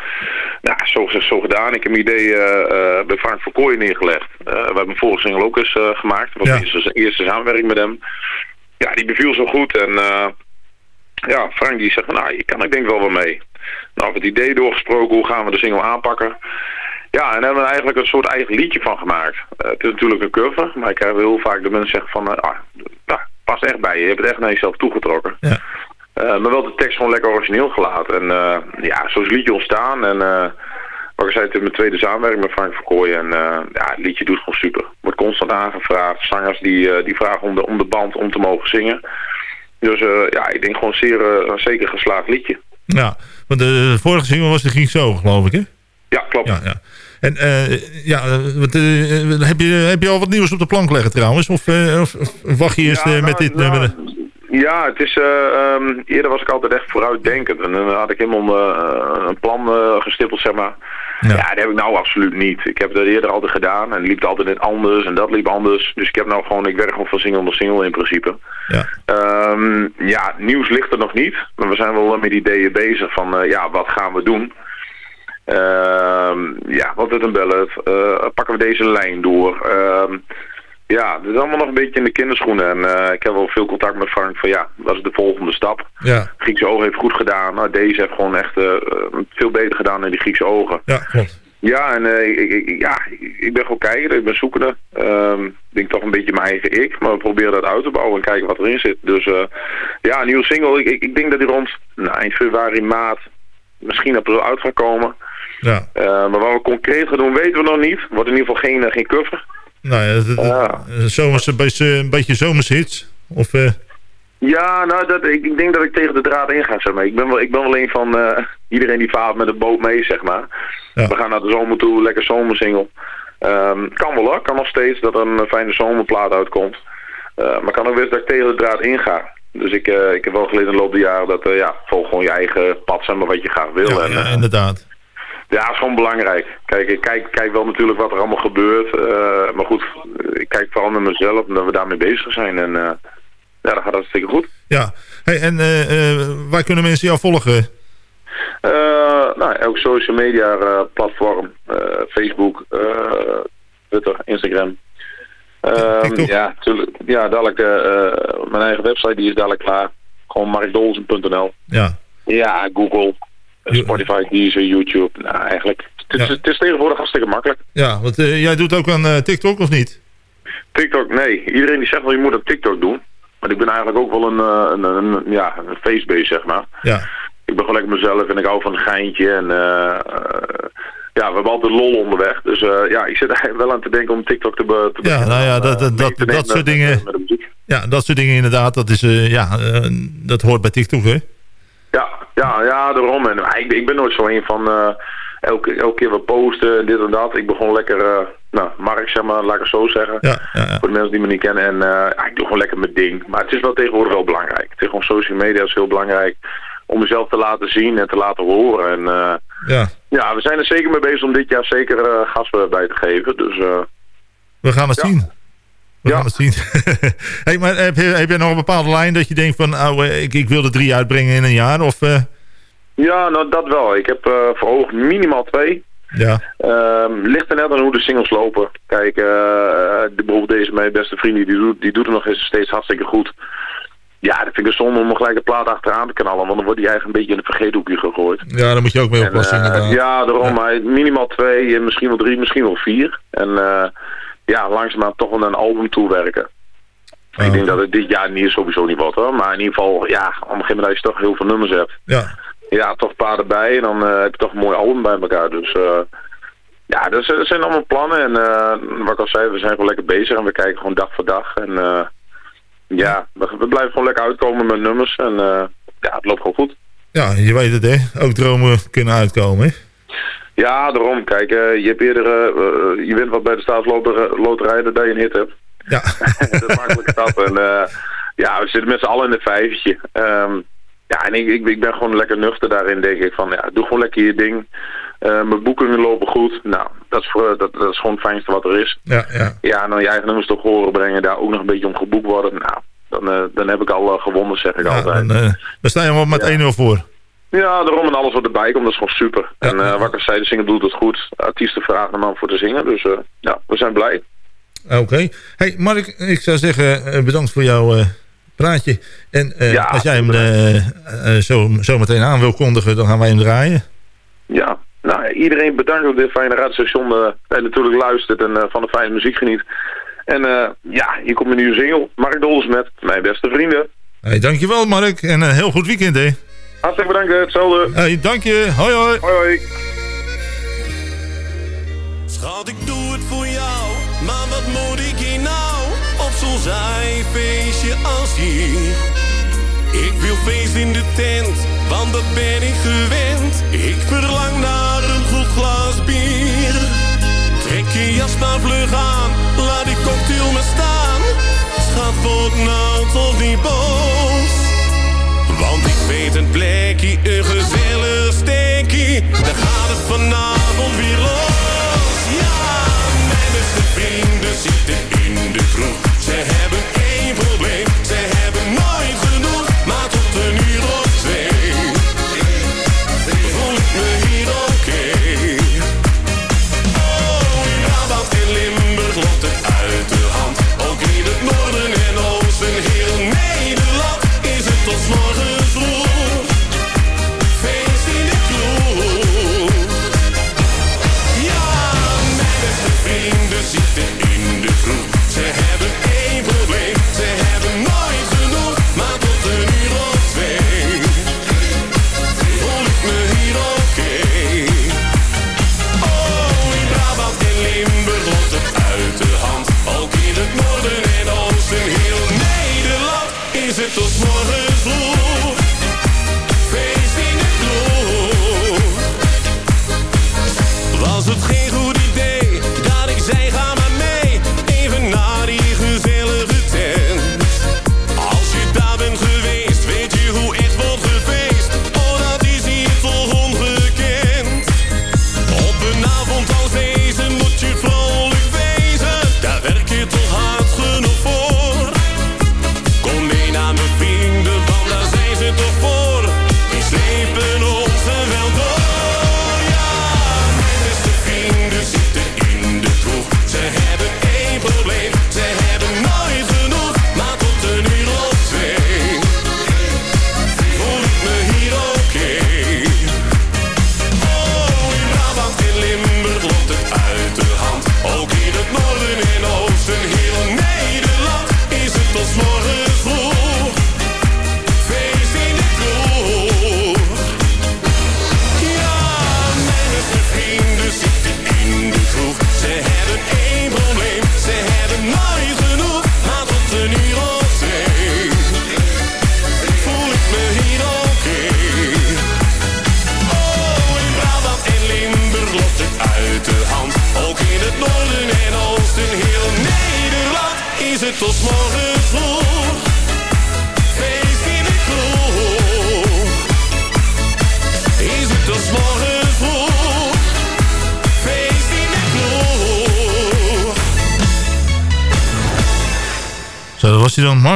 Nou, zo gezegd, zo gedaan. Ik heb mijn idee eh, eh, bij Frank Verkooyen neergelegd. Eh, we hebben een vorige single ook eens gemaakt. Dat was Ja. de eerste, eerste samenwerking met hem. Ja, die beviel zo goed. En ja, Frank die zegt van, nou, hier kan ik denk wel wat mee. Nou, het idee doorgesproken, hoe gaan we de single aanpakken? Ja, en hebben we eigenlijk een soort eigen liedje van gemaakt. Het is natuurlijk een cover, maar ik heb heel vaak de mensen zeggen van, ah, nou, past echt bij je. Je hebt het echt naar jezelf toegetrokken. Ja. Eh, maar wel de tekst gewoon lekker origineel gelaten. En eh, ja, zo is het liedje ontstaan. En eh, wat ik zei, het is mijn tweede samenwerking met Frank Verkooyen. En ja, het liedje doet gewoon super. Wordt constant aangevraagd. Zangers die, die vragen om de, om de band om te mogen zingen. Dus ja, ik denk gewoon zeer, een zeker geslaagd liedje. Ja, want de vorige single was de ging zo, geloof ik, hè? Ja, klopt. Ja, ja. En ja, wat, heb, je, heb je al wat nieuws op de plank leggen trouwens? Of, of, wacht je eerst Ja, met nou, dit nou? Ja, het is, eh, ehm, eerder was ik altijd echt vooruitdenkend. En dan had ik helemaal eh, een plan eh, gestippeld, zeg maar. Ja. dat heb ik nou absoluut niet. Ik heb dat eerder altijd gedaan en het liep altijd net anders en dat liep anders. Dus ik heb nou gewoon, ik werk gewoon van single naar single in principe. Ja. Ehm, ja, nieuws ligt er nog niet. Maar we zijn wel met ideeën bezig van, eh, ja, wat gaan we doen? Ehm, ja, wat het een ballet. Eh, pakken we deze lijn door? Ja, het is allemaal nog een beetje in de kinderschoenen. En eh, ik heb wel veel contact met Frank van ja, dat is de volgende stap. Ja, Griekse ogen heeft goed gedaan. Nou, deze heeft gewoon echt eh, veel beter gedaan dan die Griekse ogen. ja, klopt. Ja, en eh, ik, ik, ja, ik ben gewoon kijker, ik ben zoekende. Ehm, ik denk toch een beetje mijn eigen ik, maar we proberen dat uit te bouwen en kijken wat erin zit. Dus ja, een nieuwe single. Ik, ik, denk dat die rond nou, eind februari, maart, misschien april uit gaat komen. Ja. Maar wat we concreet gaan doen, weten we nog niet. Wordt in ieder geval geen, geen cover. Nou ja, eh, zomers, een beetje, een beetje zomershits. Of, eh, Ja, nou, dat, ik, ik denk dat ik tegen de draad in ga, zeg maar. Ik ben wel, ik ben wel een van eh, iedereen die vaart met een boot mee, zeg maar. Ja. We gaan naar de zomer toe, lekker zomersingle. Ehm, kan wel hoor, kan nog steeds dat er een fijne zomerplaat uitkomt. Eh, maar kan ook best dat ik tegen de draad inga. Dus ik, eh, ik heb wel geleerd in de loop der jaren dat, eh, ja, volg gewoon je eigen pad, zeg maar, wat je graag wil. ja, en, ja, eh, inderdaad. Ja, is gewoon belangrijk. Kijk, ik kijk, kijk wel natuurlijk wat er allemaal gebeurt. eh, maar goed, ik kijk vooral naar mezelf en dat we daarmee bezig zijn. En eh, ja, dat gaat hartstikke goed. Ja, hey, en eh, waar kunnen mensen jou volgen? Nou, elk social media platform. Facebook, Twitter, Instagram. Ehm, ja, tuurlijk. Ja, dadelijk mijn eigen website die is dadelijk klaar. Gewoon markdolzen.nl. Ja, Ja, Google, Spotify, Deezer, YouTube. Nou, eigenlijk. Het is, het is tegenwoordig hartstikke makkelijk. Ja, want eh, jij doet ook aan eh, TikTok of niet? TikTok, nee. Iedereen die zegt wel je moet op TikTok doen. Maar ik ben eigenlijk ook wel een, eh, een, een, een- ja, een zeg maar. Ja. Ik ben gewoon lekker mezelf en ik hou van een geintje. En eh, eh, ja, we hebben altijd lol onderweg. Dus eh, ja, ik zit eigenlijk wel aan te denken om TikTok te, be, te Ja, nou ja, dat, dat, dat, dat soort dingen... Ja, dat soort dingen inderdaad, dat is, eh, ja, eh, dat hoort bij TikTok, hè? Ja, ja, daarom. En maar ik, ben- ik ben nooit zo een van eh, elke, elke keer wat posten en dit en dat. Ik ben gewoon lekker, eh, nou, Mark zeg maar, laat ik het zo zeggen. Voor de mensen die me niet kennen. En eh, ik doe gewoon lekker mijn ding. Maar het is wel tegenwoordig wel belangrijk. Gewoon social media is heel belangrijk om mezelf te laten zien en te laten horen. En eh, Ja, ja, we zijn er zeker mee bezig om dit jaar zeker eh gas bij te geven. Dus eh, we gaan het zien. We gaan het zien. hey, maar heb, je, heb je nog een bepaalde lijn dat je denkt van, oh, eh, ik, ik wil er drie uitbrengen in een jaar? Of, eh, ja, nou dat wel. Ik heb eh, voor ogen minimaal twee. ja, Ehm, ligt er net aan hoe de singles lopen. Kijk, de, bijvoorbeeld deze mijn beste vriend, die doet, die doet het nog eens steeds hartstikke goed. Ja, dat vind ik zonde om nog gelijk de plaat achteraan te knallen, want dan wordt die eigenlijk een beetje in het vergeethoekje gegooid. ja, daar moet je ook mee En, oppassen inderdaad. ja, daarom maar minimaal twee, en misschien wel drie, misschien wel vier. En ja, langzaamaan toch wel een album toe werken. Ik denk dat het dit jaar niet sowieso niet wordt hoor, maar in ieder geval, ja, op een gegeven moment als je toch heel veel nummers hebt. Ja. Ja, toch een paar erbij en dan eh, heb je toch een mooi album bij elkaar. Dus eh, ja, dat, zijn allemaal plannen. En eh, wat ik al zei, we zijn gewoon lekker bezig en we kijken gewoon dag voor dag. En ja, we, we blijven gewoon lekker uitkomen met nummers. En ja, het loopt gewoon goed. Ja, je weet het hè, ook dromen kunnen uitkomen hè? Ja, daarom. Kijk, eh, je hebt eerder, eh, eh, je wint wat bij de staatsloterij dat je een hit hebt. Ja. dat is makkelijk stap. En ja, we zitten met z'n allen in het vijvertje. Ehm, ja, en ik, ik, ik ben gewoon lekker nuchter daarin, denk ik. Van, ja, doe gewoon lekker je ding. Mijn boekingen lopen goed. Nou, dat is, voor, dat, dat is gewoon het fijnste wat er is. Ja, ja. Ja, en dan je eigen nummers toch horen brengen. Daar ook nog een beetje om geboekt worden. Nou, dan, dan heb ik al gewonnen, zeg ik altijd. Dan, dan sta je wel met 1-0 voor. Ja, daarom en alles wat erbij komt, dat is gewoon super. En ik al zei, de zinger doet het goed. Artiesten vragen hem aan voor te zingen. Dus eh, ja, we zijn blij. Oké. Hey Mark, ik zou zeggen eh, bedankt voor jouw praatje. En Ja, als jij hem zo, zo meteen aan wil kondigen, dan gaan wij hem draaien. Ja, nou, iedereen bedankt op dit fijne radiostation. eh en natuurlijk luistert en van de fijne muziek geniet. En ja, hier komt een nieuwe single. Mark Dolders met Mijn Beste Vrienden. Hey, dankjewel Mark en een heel goed weekend hè. Hartelijk bedankt, hetzelfde. Hey, dank je. Hoi hoi. Hoi hoi. Schat, ik doe het voor jou, maar wat moet ik hier nou? Op zo'n zijfeestje als hier. Ik wil feest in de tent, want dat ben ik gewend. Ik verlang naar een goed glas bier. Trek je jas maar vlug aan, laat die cocktail maar staan. Schat, word nou toch niet boos.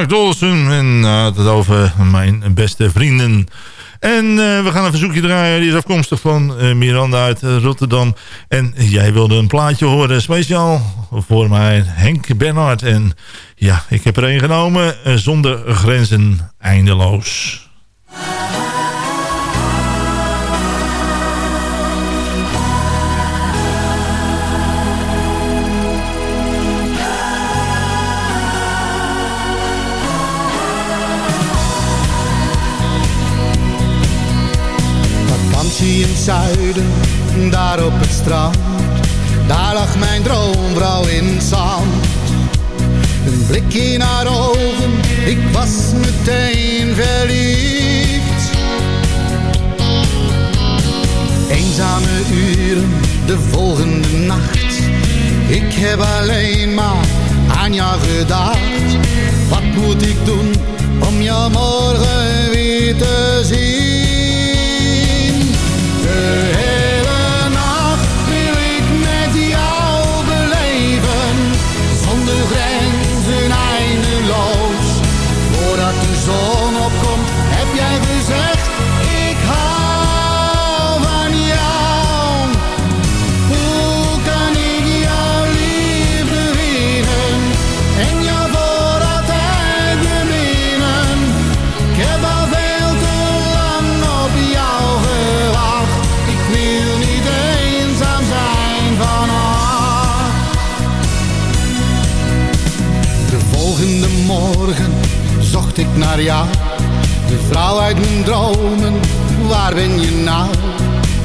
Mark. En uh, het over mijn beste vrienden. En uh, we gaan een verzoekje draaien. Die is afkomstig van uh, Miranda uit Rotterdam. En jij wilde een plaatje horen. Speciaal voor mij Henk Bernhard. En ja, ik heb er een genomen. zonder grenzen eindeloos. In het zuiden, daar op het strand. Daar lag mijn droomvrouw in zand. Een blik in haar ogen, ik was meteen verliefd. Eenzame uren, de volgende nacht. Ik heb alleen maar aan jou gedacht. Wat moet ik doen om jou morgen jou. De vrouw uit mijn dromen, waar ben je nou?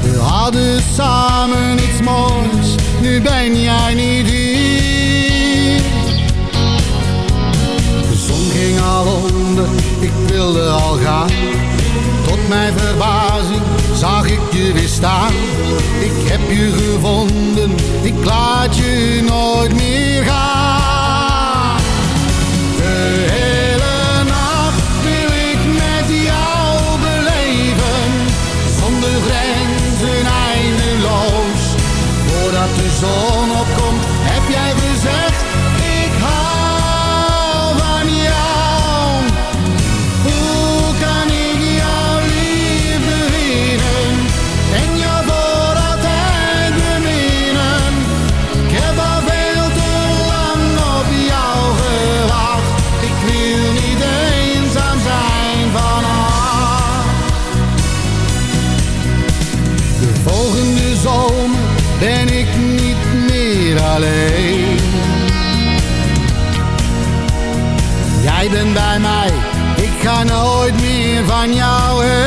We hadden samen iets moois, nu ben jij niet hier. De zon ging al onder, ik wilde al gaan. Tot mijn verbazing zag ik je weer staan. Ik heb je gevonden, ik laat je nooit meer gaan. Zon opkomt, Jij bent bij mij, ik ga nooit meer van jou heen.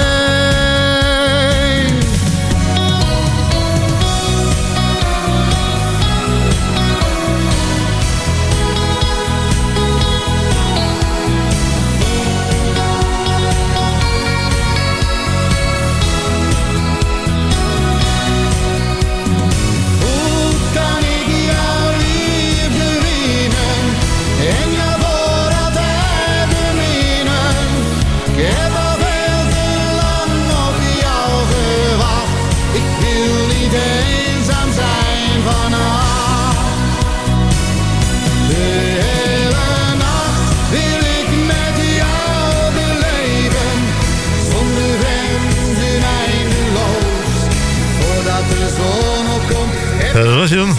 Was hij dan.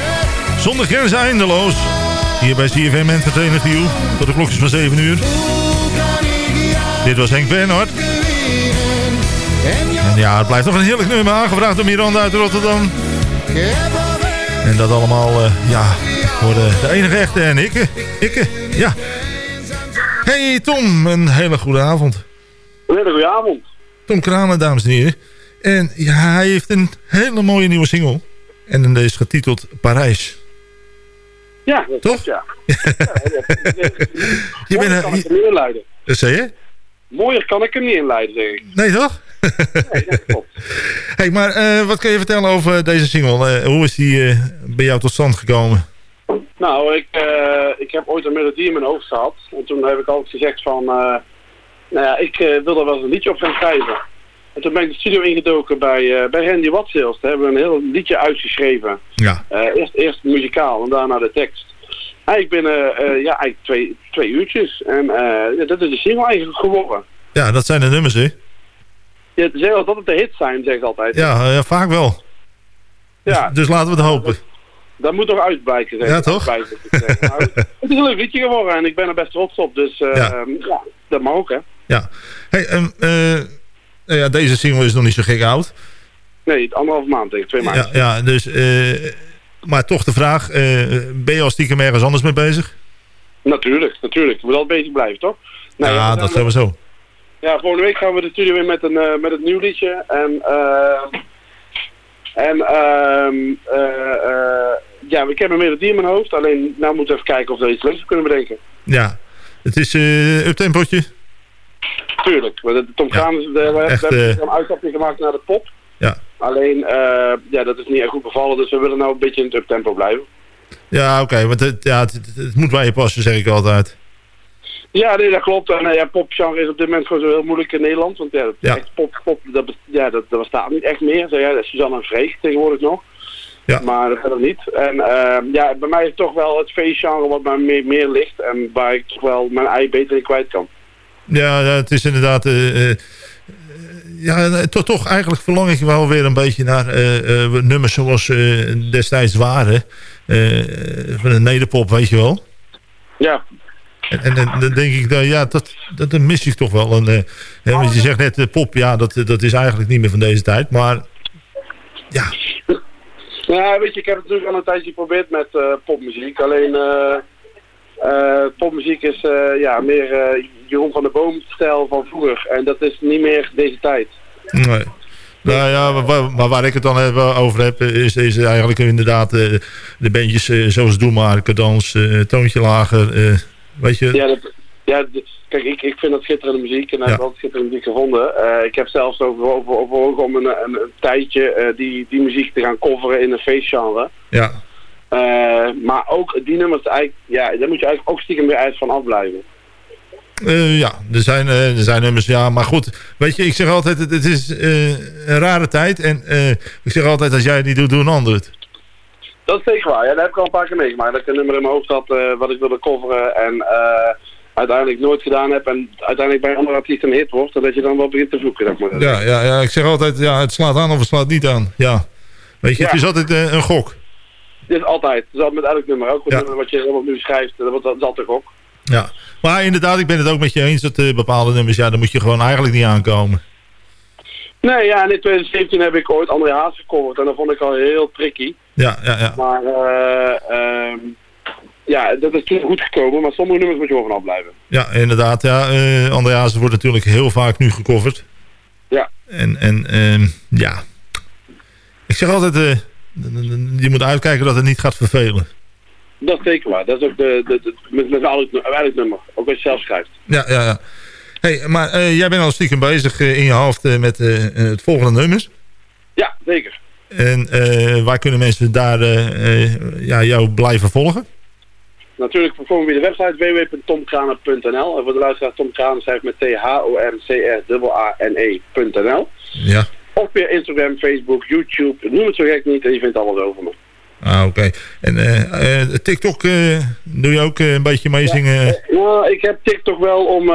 Zonder grenzen eindeloos. Hier bij CFM Entertainment View. Tot de klokjes van 7 uur. Dit was Henk Bernhard. En ja, het blijft toch een heerlijk nummer. Aangevraagd door Miranda uit Rotterdam. En dat allemaal, eh, ja, voor de, de enige echte en ikke. Ikke, ja. Hey Tom, een hele goede avond. Een hele goede avond. Tom Kramer, dames en heren. En ja, hij heeft een hele mooie nieuwe single. En deze is getiteld Parijs. Ja, dat Toch? klopt, ja. Je Mooier bent, kan ik hem niet inleiden. Dat zei je? Mooier kan ik hem niet inleiden, zeg ik. Nee, toch? hey, maar eh, wat kun je vertellen over deze single? Eh, hoe is die eh, bij jou tot stand gekomen? Nou, ik, ik heb ooit een melodie in mijn hoofd gehad. En toen heb ik altijd gezegd van... nou ja, ik wil er wel eens een liedje op gaan schrijven. En toen ben ik de studio ingedoken bij, eh, bij Randy Watsils. Daar hebben we een heel liedje uitgeschreven. Ja. Eh, eerst, eerst muzikaal en daarna de tekst. Eigenlijk binnen eh, ja, eigenlijk twee, twee uurtjes. En eh, ja, dat is de single eigenlijk geworden. Ja, dat zijn de nummers, hè? Je zegt wel dat het de hits zijn, zeg ik altijd. Ja, ja vaak wel. Ja. Dus laten we het hopen. Dat moet toch uitblijken. zeg Ja, toch? Uitblijken. Nou, het is een leuk liedje geworden en ik ben er best trots op. Dus Ja. ja. dat mag ook, hè. Ja. Hey, eh, nou ja, deze single is nog niet zo gek oud. Nee, anderhalf maand tegen twee maanden. Ja, ja dus, eh, maar toch de vraag, eh, ben je al stiekem ergens anders mee bezig? Natuurlijk, natuurlijk. Je moet altijd bezig blijven, toch? Nou, ja, we dat gaan- sowieso. Ja, volgende week gaan we de studio in met een, eh, met het nieuw liedje. En, en ehm, eh, eh, ja, ik heb een melodie in mijn hoofd. Alleen, nou moeten we even kijken of we iets leuks kunnen bedenken. Ja, het is eh uptempotje. Tuurlijk. de- Tom Ja, Kraan de, we, hebben- echt, eh, een uitstapje gemaakt naar de pop. Ja. Alleen, eh, ja, dat is niet echt goed bevallen. Dus we willen nou een beetje in het uptempo blijven. Ja, oké, want het, ja, het, het- het moet bij je passen, zeg ik altijd. Ja, nee, dat klopt. En uh, ja, popgenre is op dit moment gewoon zo heel moeilijk in Nederland. Want ja, Ja. echt pop, pop dat, ja, dat, dat bestaat niet echt meer. Zo, ja, dat is Suzanne en Freek tegenwoordig nog. Ja. Maar dat verder niet. En ehm, ja, bij mij is het toch wel het feestgenre wat mij meer, meer ligt. En waar ik toch wel mijn ei beter in kwijt kan. Ja, ja, het is inderdaad... eh, eh, ja, eh, toch, toch eigenlijk verlang ik wel weer een beetje naar nummers zoals destijds waren. van de nederpop, weet je wel. Ja. En, dan denk ik, dat, ja, dat, dat, dat mis ik toch wel. En, hè, want je zegt net, eh, pop, ja, dat, dat is eigenlijk niet meer van deze tijd. Maar Ja, weet je, ik heb het natuurlijk al een tijdje geprobeerd met popmuziek. Alleen popmuziek is ja, meer Jeroen van der Boom stijl van vroeger. En dat is niet meer deze tijd. Nee. Nou ja, maar, waar- maar waar ik het dan even over heb, is, is eigenlijk inderdaad eh, de bandjes eh, zoals Doe maar, Cadans, eh, Toontje Lager, eh, weet je. Ja, dat, ja kijk, ik, ik vind dat schitterende muziek en Ja. heb altijd schitterende muziek gevonden. Eh, ik heb zelfs over, over, overwogen om een, een, een tijdje eh, die, die muziek te gaan coveren in een feestgenre. Ja, Eh, maar ook die nummers, eigenlijk, ja, daar moet je eigenlijk ook stiekem weer uit van afblijven. Eh, ja er, zijn, eh, er zijn nummers, ja, maar goed. Weet je, ik zeg altijd, het, het is eh, een rare tijd. En ik zeg altijd, als jij het niet doet, doe een ander het. Dat is zeker waar. Ja, dat heb ik al een paar keer meegemaakt. Dat ik een nummer in mijn hoofd had wat ik wilde coveren en uiteindelijk nooit gedaan heb. En uiteindelijk bij een andere artiest een hit wordt. En dat je dan wel begint te vloeken. Zeg maar. Ja, ja, ja, ik zeg altijd, ja, het slaat aan of het slaat niet aan. Ja. Weet je, Ja. het is altijd een gok. Dit is altijd. Dat is altijd met elk nummer. Ook het Ja. nummer wat je helemaal nu schrijft. Dat, dat is altijd ook. Ja. Maar inderdaad, ik ben het ook met je eens dat eh, bepaalde nummers, ja, daar moet je gewoon eigenlijk niet aankomen. Nee, ja, en in 2017 heb ik ooit André Haas gecoverd. En dat vond ik al heel tricky. Ja, ja, ja. Maar ehm, ja, dat is toen goed gekomen. Maar sommige nummers moet je gewoon vanaf blijven. Ja, inderdaad. Ja, eh Andreas wordt natuurlijk heel vaak nu gecoverd. Ja. En, en ehm, ja. Ik zeg altijd, je moet uitkijken dat het niet gaat vervelen. Dat is zeker waar. Dat is ook de, de, de- met, met elk nummer. Ook als je zelf schrijft. Ja, ja, ja. Hey, maar eh, jij bent al stiekem bezig eh, in je hoofd eh, met het volgende nummers. Ja, zeker. En waar kunnen mensen daar ja, jou blijven volgen? Natuurlijk gewoon via de website www.tomkranen.nl. En voor de luisteraar Tom Kranen schrijft met T-H-O-M-C-R-A-N-E.nl. Ja. Of via Instagram, Facebook, YouTube. Noem het zo gek niet en je vindt alles over me. Ah, oké. En eh, eh, TikTok eh, doe je ook een beetje meezingen? Nou, ik heb TikTok wel om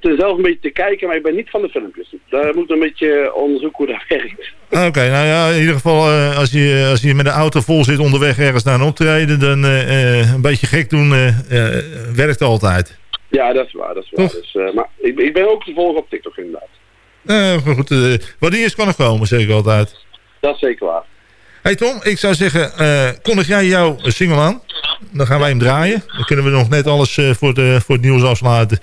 te zelf een beetje te kijken, maar ik ben niet van de filmpjes. Daar moet ik een beetje onderzoeken hoe dat werkt. Ah, Oké, nou ja, in ieder geval als, je, als je met een auto vol zit onderweg ergens naar een optreden, dan een beetje gek doen werkt altijd. Ja, dat is waar, dat is waar. Dus, maar ik, ik ben ook te volgen op TikTok inderdaad. Goed, wat is kan nog komen, zeg ik altijd. Dat is zeker waar. Hey Tom, ik zou zeggen, eh kondig jij jouw single aan? Dan gaan wij hem draaien. Dan kunnen we nog net alles eh, voor, de, voor het nieuws afsluiten.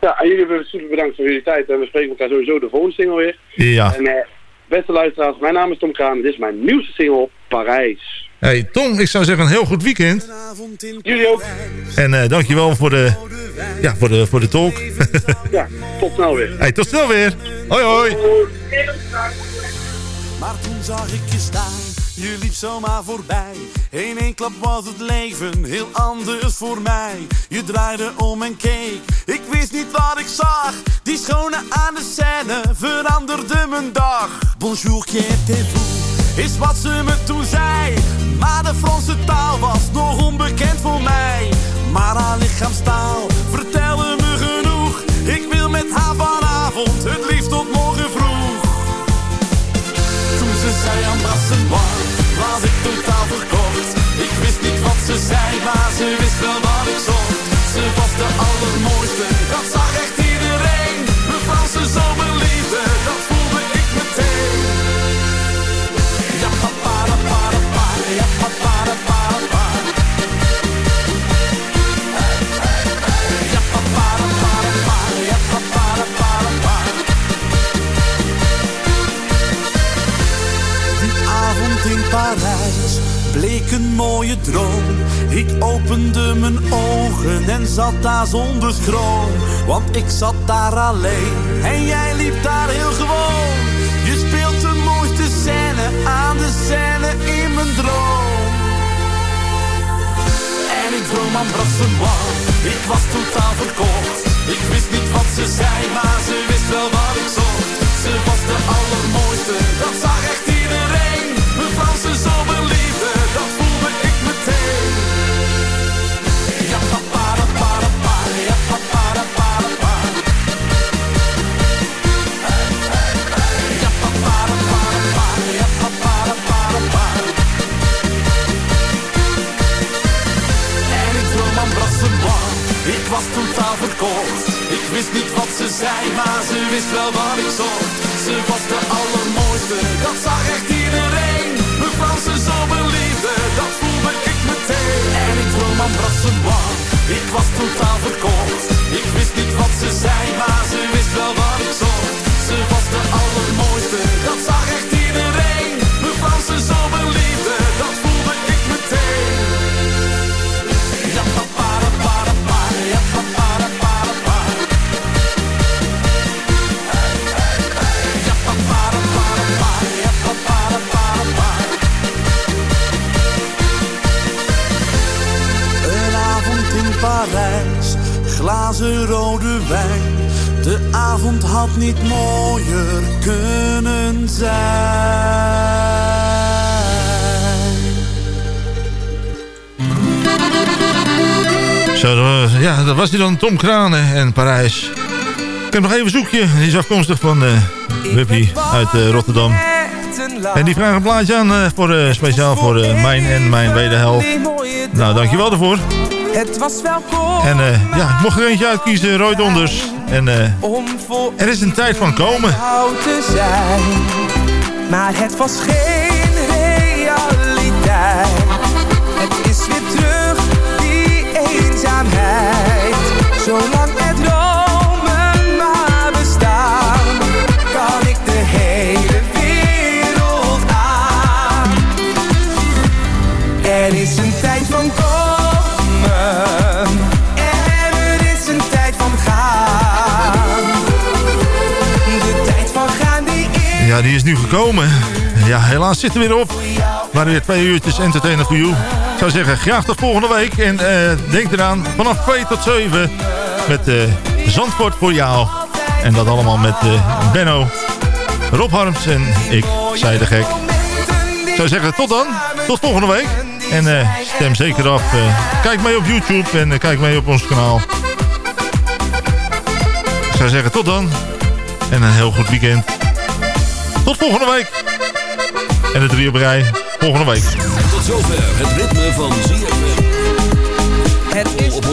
Ja, en jullie hebben super bedankt voor jullie tijd. En we spreken elkaar sowieso de volgende single weer. Ja. En eh, beste luisteraars, mijn naam is Tom Kraan. Dit is mijn nieuwste single, Parijs. Hey Tom, ik zou zeggen een heel goed weekend. Jullie ook. En eh, dankjewel voor de, ja, voor de, voor de talk. Ja, tot snel weer. hey, tot snel weer. Hoi hoi. Maar toen zag ik je staan, je liep zomaar voorbij. In één klap was het leven heel anders voor mij. Je draaide om en keek, ik wist niet wat ik zag. Die schone aan de scène veranderde mijn dag. Bonjour, êtes-vous? Is wat ze me toen zei. Maar de Franse taal was nog onbekend voor mij. Maar haar lichaamstaal vertelde me genoeg. Ik wil met haar vanavond het liefst tot morgen was ik totaal verkocht. Ik wist niet wat ze zei, maar ze wist wel wat ik zocht. Ze was de allermooiste, opende mijn ogen en zat daar zonder schroom. Want ik zat daar alleen en jij liep daar heel gewoon. Je speelt de mooiste scène aan de scène in mijn droom. En ik droom aan moi. Ik was totaal verkocht. Ik wist niet wat ze zei, maar ze wist wel wat ik zocht. Ze was de allermooiste, dat zag echt. Ik wist niet wat ze zei, maar ze wist wel wat ik zocht. Ze was de allermooiste, dat zag echt iedereen. Mijn Franse zomerliefde, dat voelde ik meteen. En ik droom aan moi. Ik was totaal verkocht. Ik wist niet wat ze zei, maar ze wist wel wat ik zocht. Ze was de allermooiste, dat zag echt glazen rode wijn. De avond had niet mooier kunnen zijn. Was- ja, dat was hij dan, Tom Kranen en Parijs. Ik heb nog even een zoekje. Die is afkomstig van eh Wuppie uit eh, Rotterdam. En die vraagt een plaatje aan, eh, voor, eh, speciaal voor eh, mijn en mijn wederhelft. Nou, dankjewel daarvoor. Het was wel En eh, ja, ik mocht er eentje uitkiezen, Roy Donders. En eh, voor er is een tijd van komen. zijn. Maar het was geen realiteit. Het is weer terug, die eenzaamheid. Zolang er dromen die is nu gekomen. Ja, helaas zitten we weer op. Maar weer twee uurtjes entertainer voor you. Ik zou zeggen, graag tot volgende week. En eh, denk eraan, vanaf 2 tot 7 met eh Zandvoort voor jou. En dat allemaal met eh, Benno, Rob Harms en ik, zij de gek. Ik zou zeggen, tot dan. Tot volgende week. En stem zeker af. kijk mee op YouTube en kijk mee op ons kanaal. Ik zou zeggen, tot dan. En een heel goed weekend. Tot volgende week. En de drie op rij. Volgende week. Tot zover het ritme van ZFM. Op 104.5.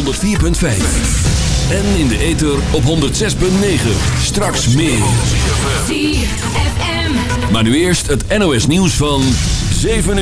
En in de ether op 106.9. Straks meer. Maar nu eerst het NOS nieuws van 7 uur.